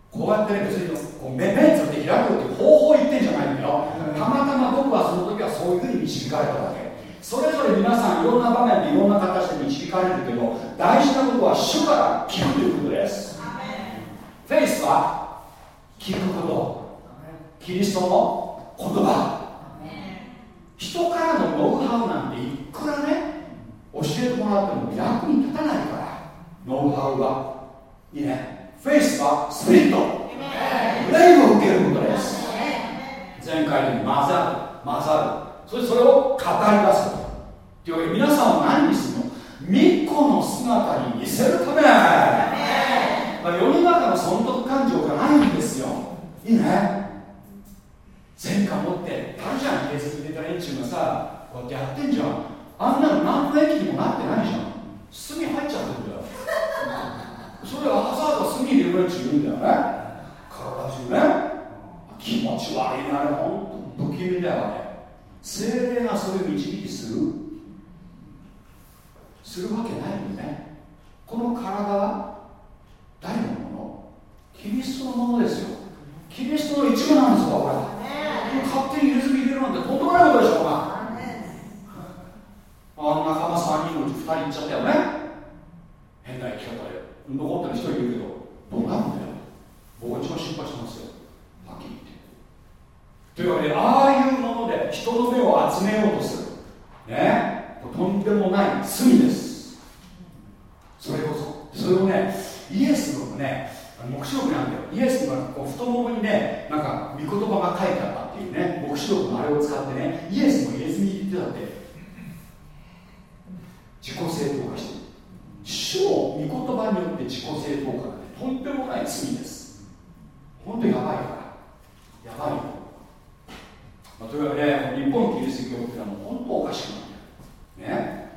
こうやってね別にこう目目つぶって開くっていう方法言ってんじゃないんだよ。たまたま僕はその時はそういうふうに導かれただけ。それぞれ皆さんいろんな場面でいろんな形で導かれるけど大事なことは主から聞くということです。フェイスは聞くこと。キリストの言葉。人からのノウハウなんていくらね教えてもらっても役に立たないからノウハウはいいね。フェイスはスピリット。霊を受けることです。前回の混ざる混ざる。それそれを語り出す。というわけで皆さんは何にするの？巫女の姿に似せるため、まあ、世の中の損得感情じゃないんですよ。いいね。前科持ってたるじゃん警察に出た連中がさこうやってやってんじゃんあんなの何の駅にもなってないじゃん。炭入っちゃってるんだよ。それはわざわざ炭入れる連中いるんだよね。体中ね。気持ち悪いなあれ本当不気味だよね。精霊がそういう導きする。するわけないよね。この体は誰のもの？キリストのものですよ。キリストの一部なんですよこれ。勝手に入れ墨入れるなんてとんでもないことでしょうがあの仲間3人のうち2人行っちゃったよね。変な生き方で。残ってる人いるけどどうなるんだよ。僕は一番心配してますよ。はっきり言って。というわけでああいうもので人の目を集めようとする。ね。とんでもない罪です。それこそ。それをねイエスのね黙示録なんだよ。イエスがこう太ももにねなんか御言葉が書いてあったっていうね黙示録のあれを使ってねイエスも入れ墨言ってたって自己正当化してる主の御言葉によって自己正当化とんでもない罪です。本当やばいから。やばい。よ、まあ、というわけで日本キリスト教っていうのはもう本当おかしくなってるね。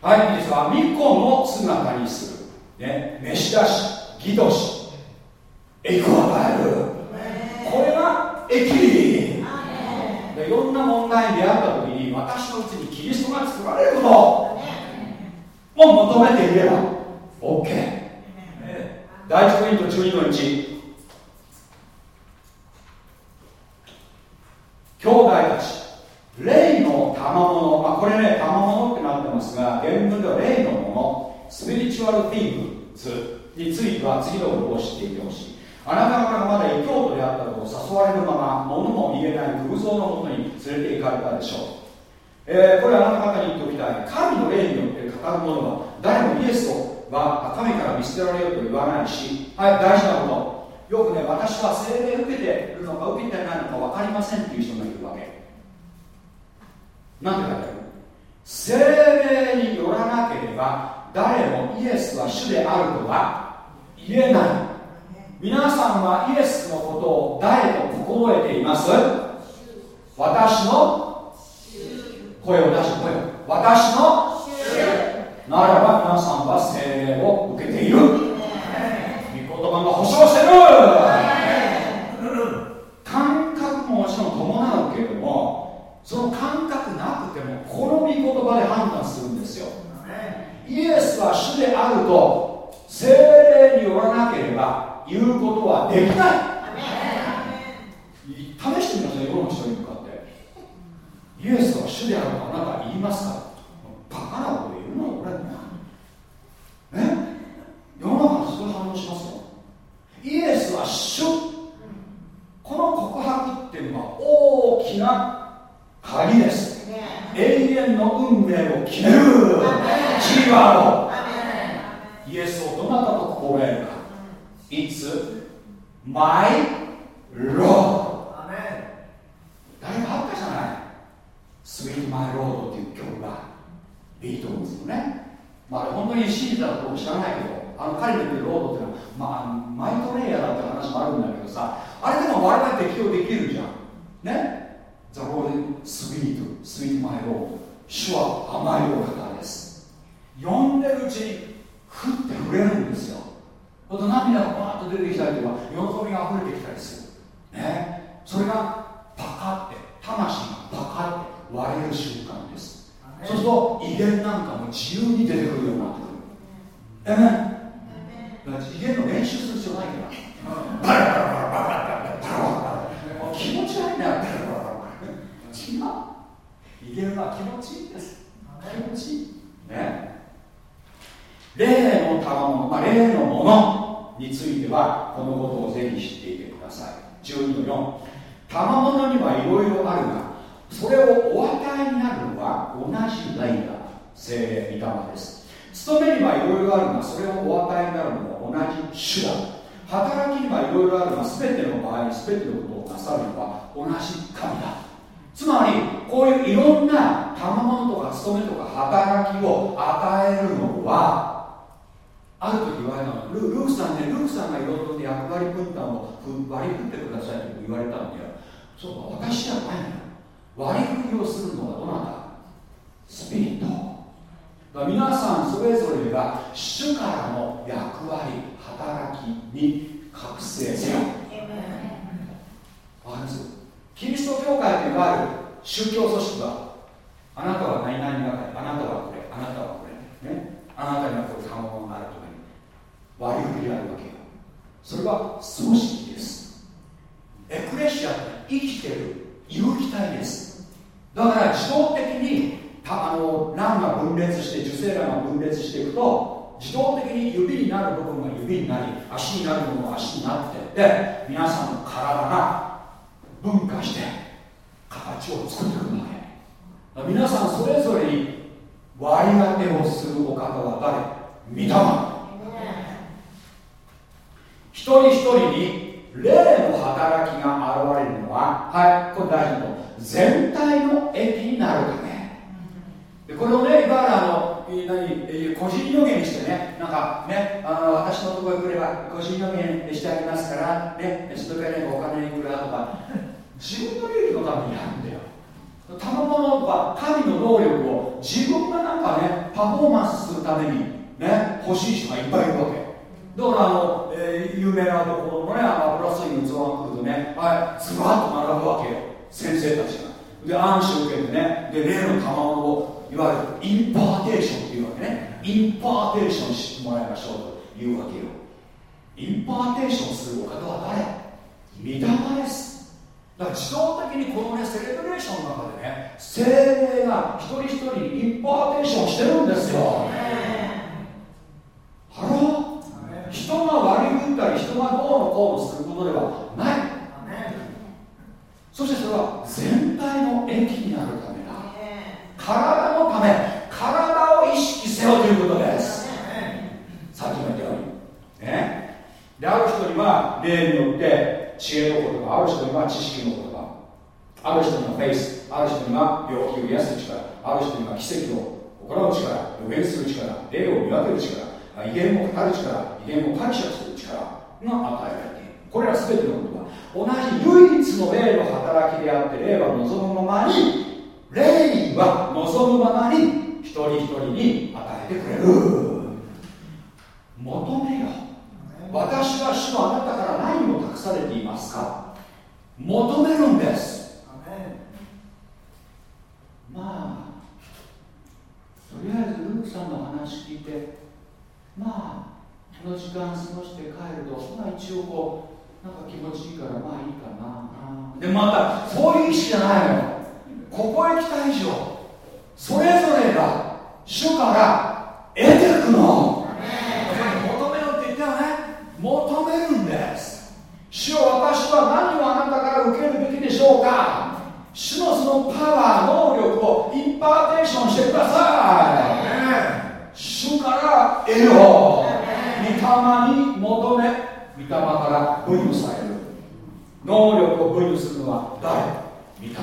はいいいですか。巫女の姿にする、ね、召し出し義とし。栄光を与えるこれが益いろんな問題に出会った時に私のうちにキリストが作られることを求めていれば OK 第一ポイント12の1兄弟たち霊の賜物、まあ、これね賜物ってなってますが原文では霊のもの。スピリチュアルティングズについては次のことを知っていてほしい。あなた方がまだ異教徒であったことを誘われるまま物も見えない空想のもとに連れて行かれたでしょう、えー、これはあなた方に言っておきたい。神の霊によって語るものは誰もイエスとは神から見捨てられようと言わないしはい大事なことよくね私は精霊受けてるのか受けてないのか分かりませんっていう人がいるわけ。なんて書いてある精霊によらなければ誰もイエスは主であるとは言えない。皆さんはイエスのことを誰と心得ています？私の？声を出し声を。私の？御霊。一人一人に霊の働きが現れるのははいこれ大事なこと全体の益になるため。でこれをねいわゆるあの何個人予言してねなんかねあの私のところに来れば個人予言してあげますからねそれからねお金いくらとか自分の利益のためにやるんだよ。賜物とか神の能力を自分がなんかねパフォーマンスするためにね欲しい人がいっぱいいるわけ。だからあの、えー、有名なところのね油注ぎの器が来るとねはいずらっと並ぶわけよ。先生たちが。で按手を受けてねで例の賜物をいわゆる impartation っていうわけね。 impartation してもらいましょうというわけよ。 impartation するお方は誰？御霊です。だから自動的にこのねセレブレーションの中でね聖霊が一人一人に impartation してるんですよ。ハロー人が割り振ったり人がどうのこうのすることではない。そしてそれは全体の益になるためだ。体のため体を意識せよということです。さっきも言ったように。ね。である人には霊によって知恵の言葉ある人には知識の言葉ある人にはフェイスある人には病気を癒す力ある人には奇跡を行う力予言する力霊を見分ける力威厳を語る力威厳を解釈する力が与えられている。これら全てのことは同じ唯一の霊の働きであって霊は望むままに霊は望むままに一人一人に与えてくれる。求めよ。私は主のあなたから何を託されていますか？求めるんです。まあとりあえずルークさんの話聞いてまあこの時間過ごして帰るとまあ一応こうなんか気持ちいいからまあいいかな。でまたそういう意識じゃないの。ここへ来た以上それぞれが主から得ていくの。求めろって言ったよね求めるんです。主を私は何をあなたから受けるべきでしょうか。主のそのパワー能力を impartation してください、主から得よう御霊に求め御霊から分与される。能力を分与するのは誰？御霊。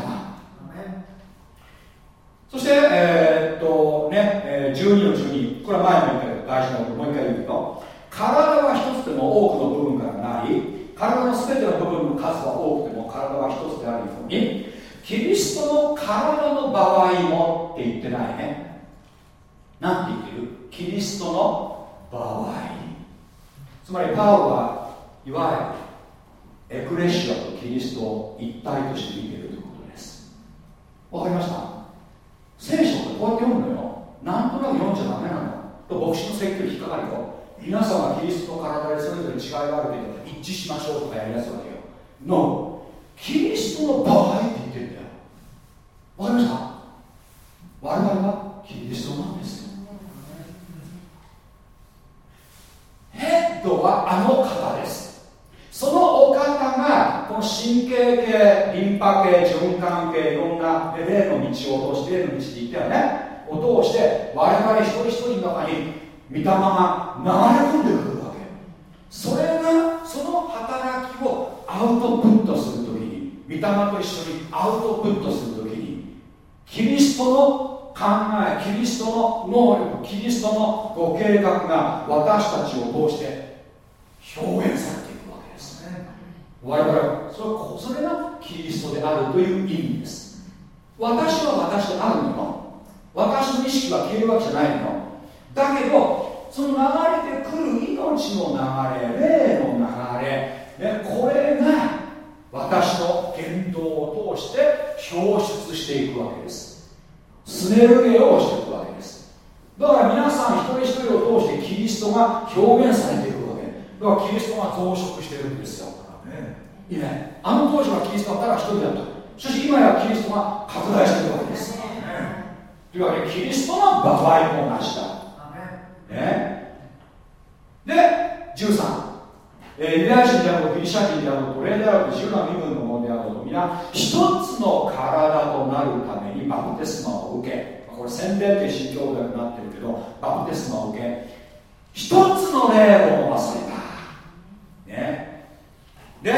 そして、えー、っとね、えー、12の12これは前も言ったけど大事なこと。もう一回言うと体は一つでも多くの部分からなり体の全ての部分の数は多くても体は一つであるようにキリストの体の場合もって言ってないね。なんて言ってるキリストの場合つまりパウロはいわゆるエクレシアとキリストを一体として見ているということです。わかりました。聖書ってこうやって読むのよ。なんとなく読んじゃダメなの。と牧師の説教に引っかかるよ皆さんはキリストの体でそれぞれ違いがあるけど一致しましょうとかやりだすわけよ。のキリストの場合って言ってるんだよ。わかりました。我々はキリストなんですよヘッドはあの方です。そのお方がこの神経系リンパ系循環系いろんな霊の道を通して霊の道って言ったよね。を通して我々一人一人の中に御霊が流れ込んでくるわけ。それがその働きをアウトプットするときに御霊と一緒にアウトプットするときにキリストの考えキリストの能力キリストのご計画が私たちを通して表現されていくわけですね。我々それそれがキリストであるという意味です。私は私であるの？よ私の意識は消えるわけじゃないの？だけどその流れてくる命の流れ霊の流れ、ね、これが私の言動を通して表出していくわけです。スネルゲをしていくわけです。だから皆さん一人一人を通してキリストが表現されていくわけ。だからキリストが増殖してるんですよ、いいね。あの当時はキリストはただ一人だった。しかし今やキリストが拡大してるわけです。というわけでキリストの場合も同じだ。ね。で13えー、ユダヤ人であろうギリシャ人であろう奴隷であろう自由な身分のものであろうと皆一つの体となるためバプテスマを受けこれ宣伝って新教団になってるけどバプテスマを受け一つの霊を飲まされた。ね。で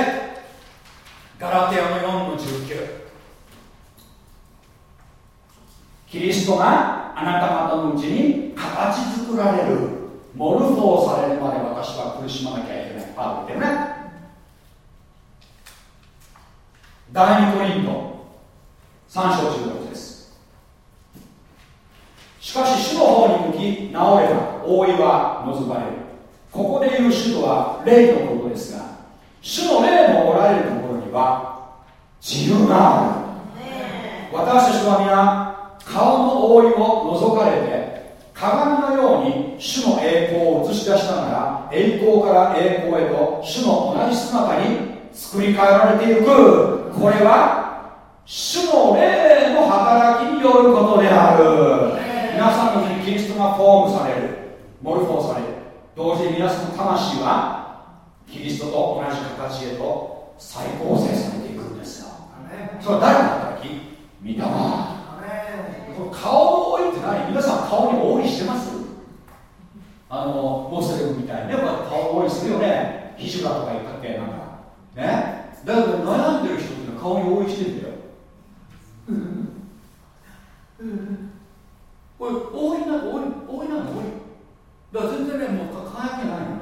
ガラテアの4の19キリストがあなた方のうちに形作られる。モルフォーされるまで私は苦しまなきゃいけない。パウってね。第2コリント。3章16です。しかし主の方に向き治れば覆いは除かれる。ここで言う主とは霊のことですが主の霊のおられるところには自由がある。私たちは皆顔の覆いを除かれて鏡のように主の栄光を映し出しながら栄光から栄光へと主の同じ姿に作り変えられていく。これは主の霊の働きによることである。皆さんのうちにキリストがフォームされる。モルフォーされる。同時に皆さんの魂はキリストと同じ形へと再構成されていくんですよ。それは誰の働き？御霊。この顔の覆いって何？皆さん顔に覆いしてます？あのモスレムみたいにねこうやって顔覆いするよね。ヒジュラとか言ったっけなんか。ね？だけど悩んでる人って顔に覆いしてんだよこれ覆いな覆い覆いなの覆いだから全然ねもう輝けないのね、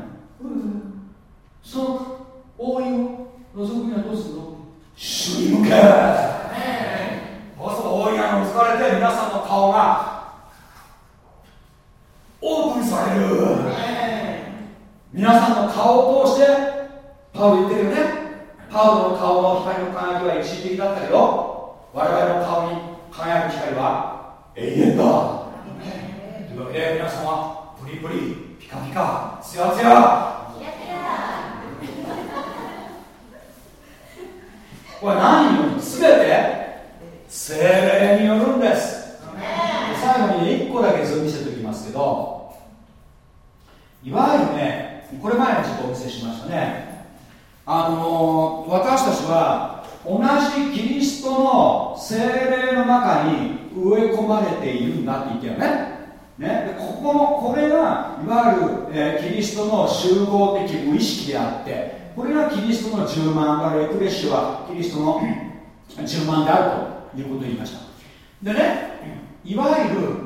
その覆いを覗くにはどうするの？主に向け大いが。の疲れて皆さんの顔がオープンされる皆さんの顔を通してパウロ言ってるよねパウロの顔の光の輝きは一時的だったけど我々の顔に輝く光は永遠だ。というわけで皆さんはプリプリピカピカツヤツヤ。これ何に全て精霊によるんです。最後に1個だけ図見せておきますけどいわゆるねこれ前にちょっとお見せしましたね。あの、私たちは同じキリストの精霊の中に植え込まれているんだって言ったよね。ね、ここのこれがいわゆる、えー、キリストの集合的無意識であってこれがキリストの10万だからエクレッシュはキリストの 10万であるということを言いました。でねいわゆる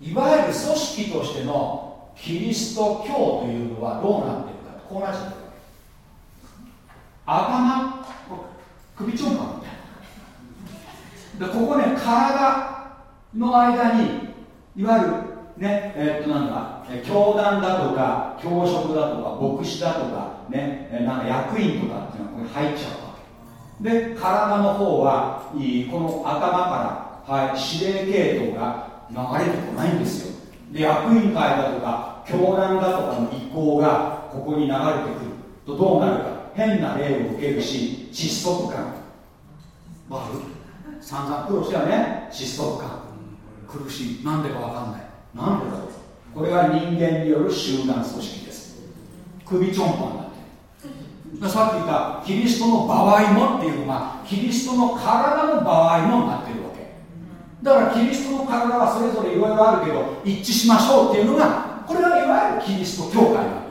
いわゆる組織としてのキリスト教というのはどうなっているかこうなっちゃってる。頭首ちょんぱみたいな。でここね体の間にいわゆるねえ、っとなんだ教団だとか教職だとか牧師だとかねなんか役員とかっていうのがここに入っちゃうわけ。で体の方はこの頭から、はい、指令系統が流れてこないんですよ。で役員会だとか教団だとかの意向がここに流れてくるとどうなるか。変な例を受けるし窒息感。わかる？散々苦労したよね。窒息感。苦しい。なんでかわかんない。なんでだろう。これは人間による集団組織です。首ちょんぱんだって。さっき言ったキリストの場合もっていうのがキリストの体の場合もなってるわけ。だからキリストの体はそれぞれいろいろあるけど一致しましょうっていうのがこれはいわゆるキリスト教会なん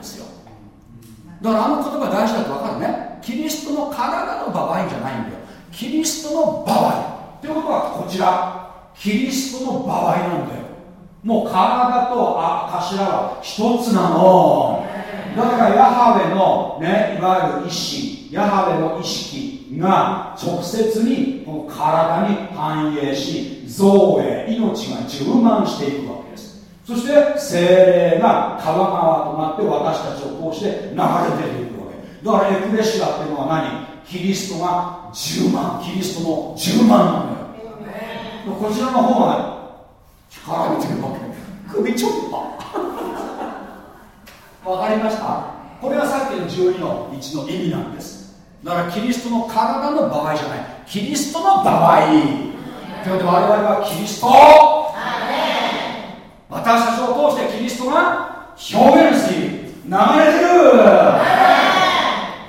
だからあの言葉大事だと分かるね。キリストの体の場合じゃないんだよ。キリストの場合。ってことはこちら。キリストの場合なんだよ。もう体とあ頭は一つなの。だからヤハウェの、ね、いわゆる意志。ヤハウェの意識が直接にこの体に反映し造営命が充満していくわけです。そして精霊が川川となって私たちを通して流れていくわけ。だからエクレシアっていうのは何？キリストが充満キリストの充満なのよ。こちらの方は絡めてるわけ。首ちょっと。わかりました？これがさっきの12の1の意味なんです。だからキリストの体の場合じゃない。キリストの場合。ということで我々はキリスト私たちを通してキリストが表現し流れてる。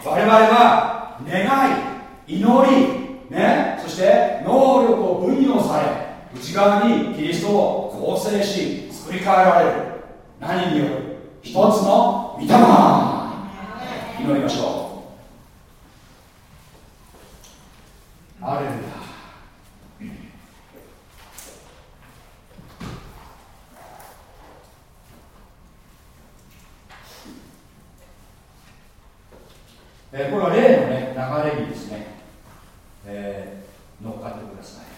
我々は願い祈りねそして能力を分与され内側にキリストを構成し作り変えられる。何による一つの御霊。祈りましょう。アレルヤ。えー、これは例のね流れにですね、えー、乗っかってください。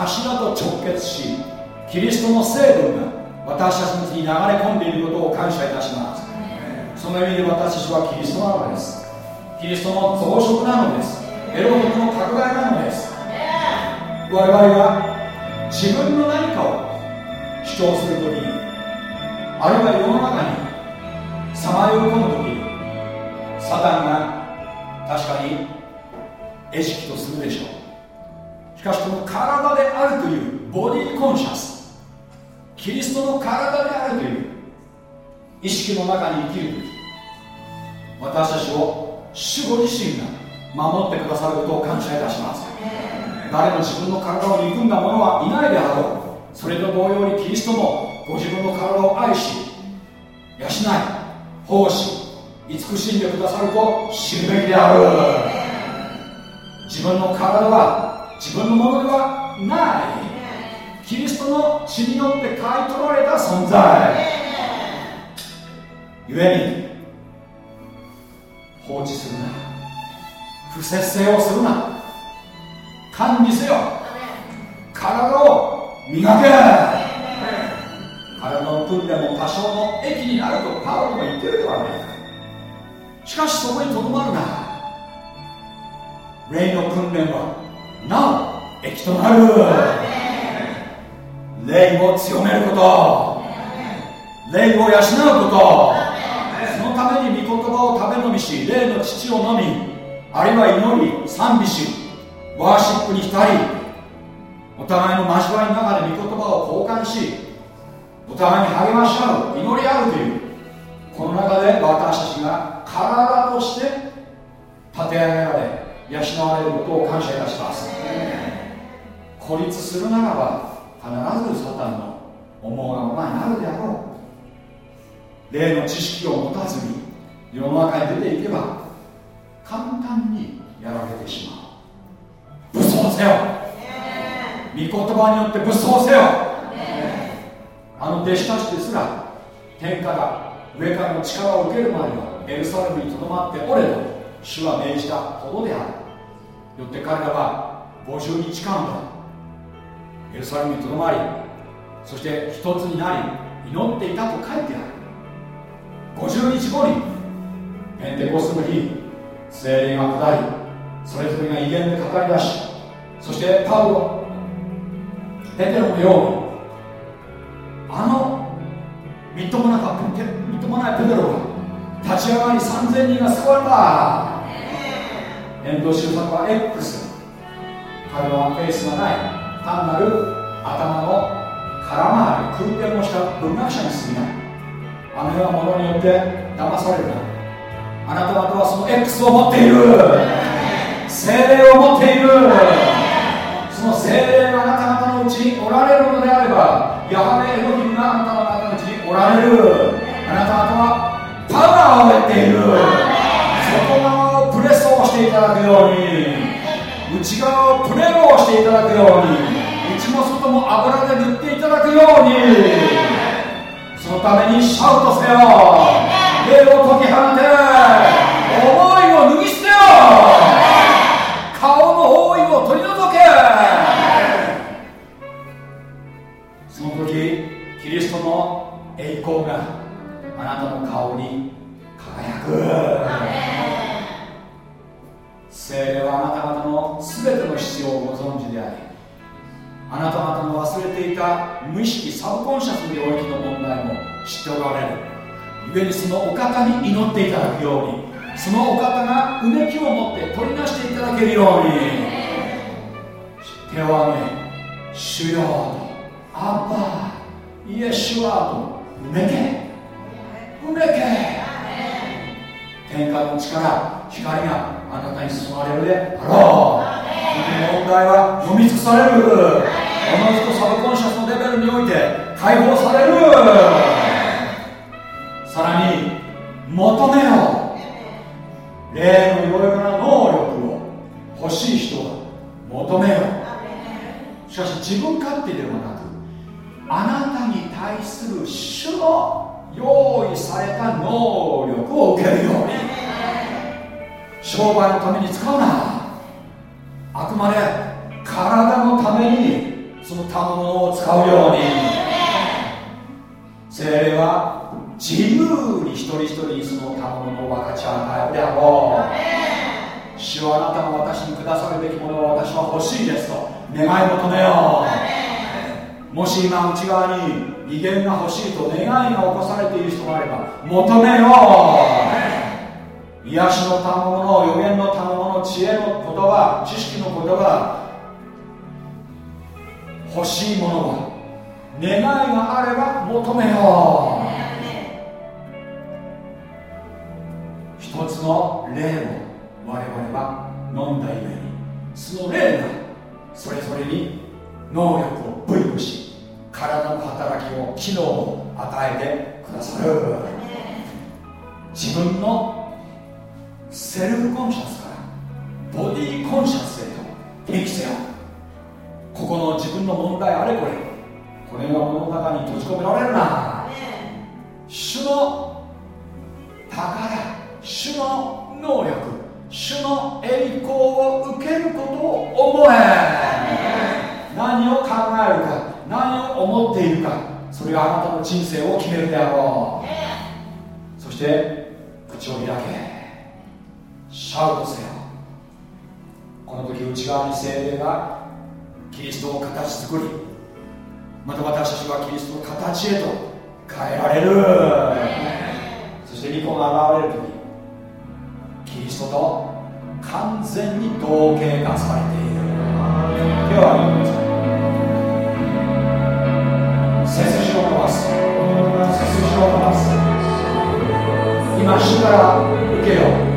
柱と直結しキリストの成分が私たちに流れ込んでいることを感謝いたします。その意味で私たちはキリストなのです。キリストの増殖なのです。エロ徳の拡大なのです。我々は自分の何かを主張するときあるいは世の中にさまよい込むときサタンが確かに餌食とするでしょう。しかしこの体であるというボディコンシャスキリストの体であるという意識の中に生きる私たちを主ご自身が守ってくださることを感謝いたします。誰も自分の体を憎んだ者はいないであろうそれと同様にキリストもご自分の体を愛し養い奉仕慈しんでくださると知るべきである自分の体は自分のものではない。キリストの血によって買い取られた存在。故に放置するな。不節制をするな。管理せよ。体を磨け。体の訓練も多少の益になるとパウロも言ってるではないか。しかしそこにとどまるな。霊の訓練はなお益となる。霊を強めること。霊を養うこと。そのために御言葉を食べ飲みし霊の父を飲みあるいは祈り賛美しワーシップに浸りお互いの交わりの中で御言葉を交換しお互いに励まし合う祈り合うというこの中で私たちが体として立て上げられ養われることを感謝いたします。孤立するならば必ずサタンの思うがままになるであろう。霊の知識を持たずに世の中に出ていけば簡単にやられてしまう。武装せよ。御言葉によって武装せよ。あの弟子たちですら天から上からの力を受けるまではエルサレムにとどまっておれと主は命じたほどである。よって彼らは50日間はエルサレムにとどまりそして一つになり祈っていたと書いてある。50日後にペンテコステの日精霊が下りそれぞれが威厳で語り出しそしてパウロペテロのようにあのみっともなかみっともないペテロが立ち上がり3000人が救われた。遠藤周作は X 彼はフェイスがない単なる頭の空回り空転をした文学者に過ぎない。あのようなものによって騙されるな。あなた方はその X を持っている。精霊を持っている。その精霊があなた方のうちにおられるのであればヤハベエロヒムがあなた方のうちにおられる。あなた方はパワーを得ている。だくように内側をプレロをしていただくように内も外も油で塗っていただくようにそのためにシャウトせよ霊を解き放て思いを脱ぎ捨てよ顔の覆いを取り除け。その時キリストの栄光があなたの顔に輝く。精霊はあなた方の全ての必要をご存知でありあなた方の忘れていた無意識サブコンシャスの領域の問題も知っておられる。故にそのお方に祈っていただくようにそのお方がうめきを持って取り出していただけるように。手を挙げ主よアッパーイエシュアとうめけうめけ天下の力光があなたに注がれるであろう。問題は読み尽くされる。おのずとサブコンシャスのレベルにおいて解放される。さらに求めよ霊のいろいろな能力を欲しい人は求めよしかし自分勝手ではなくあなたに対する主の用意された能力を受けるよう。に商売のために使うな。あくまで体のためにその賜物を使うように。精霊は自由に一人一人にその賜物を分かち与えるであろう。主はあなたが私にくださるべきものを私は欲しいですと願い求めよう。もし今内側に威厳が欲しいと願いが起こされている人があれば求めよう。癒しの賜物予言の賜物知恵の言葉知識の言葉欲しいものは願いがあれば求めよう。一つの霊を我々は飲んだゆえにその霊がそれぞれに能力を分与し体の働きを機能を与えてくださる。自分のセルフコンシャスからボディーコンシャスへと転機せよここの自分の問題あれこれこれが物の中に閉じ込められるな。主の宝主の能力主の栄光を受けることを思え。何を考えるか何を思っているかそれがあなたの人生を決めるであろう。そして口を開け。シャウトせよこの時内側に精霊がキリストを形作りまた私たちはキリストの形へと変えられる。そして御子が現れる時キリストと完全に同型化されている。では言います背筋を伸ばす。背筋を伸ばす。今主から受けよう。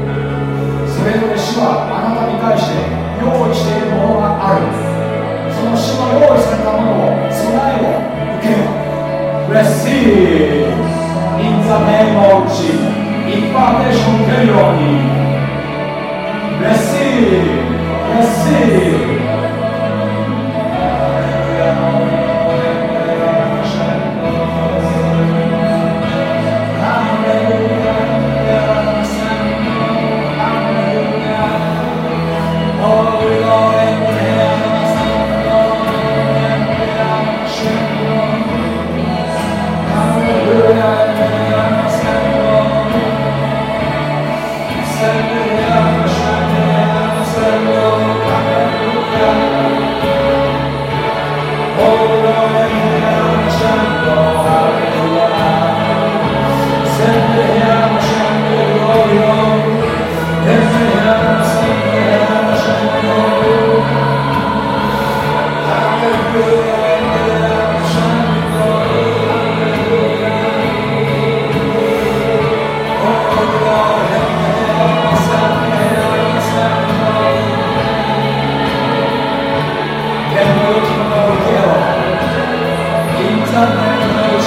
それぞれ主はあなたに対して用意しているものがある。その主の用意されたものを備えを受けよ Receive in the name of Jesus. impartation 受けるように Receive Receive. glory.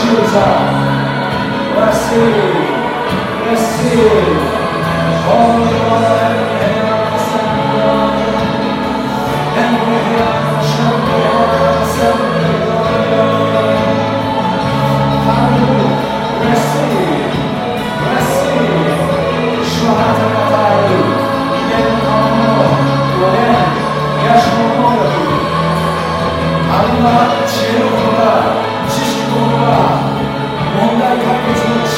Jesus. É seu, é seu. que é a nossa glória. É a nossa glória. Aleluia. É seu, é seu. o batalha. É a glória. É a glória. Aleluia.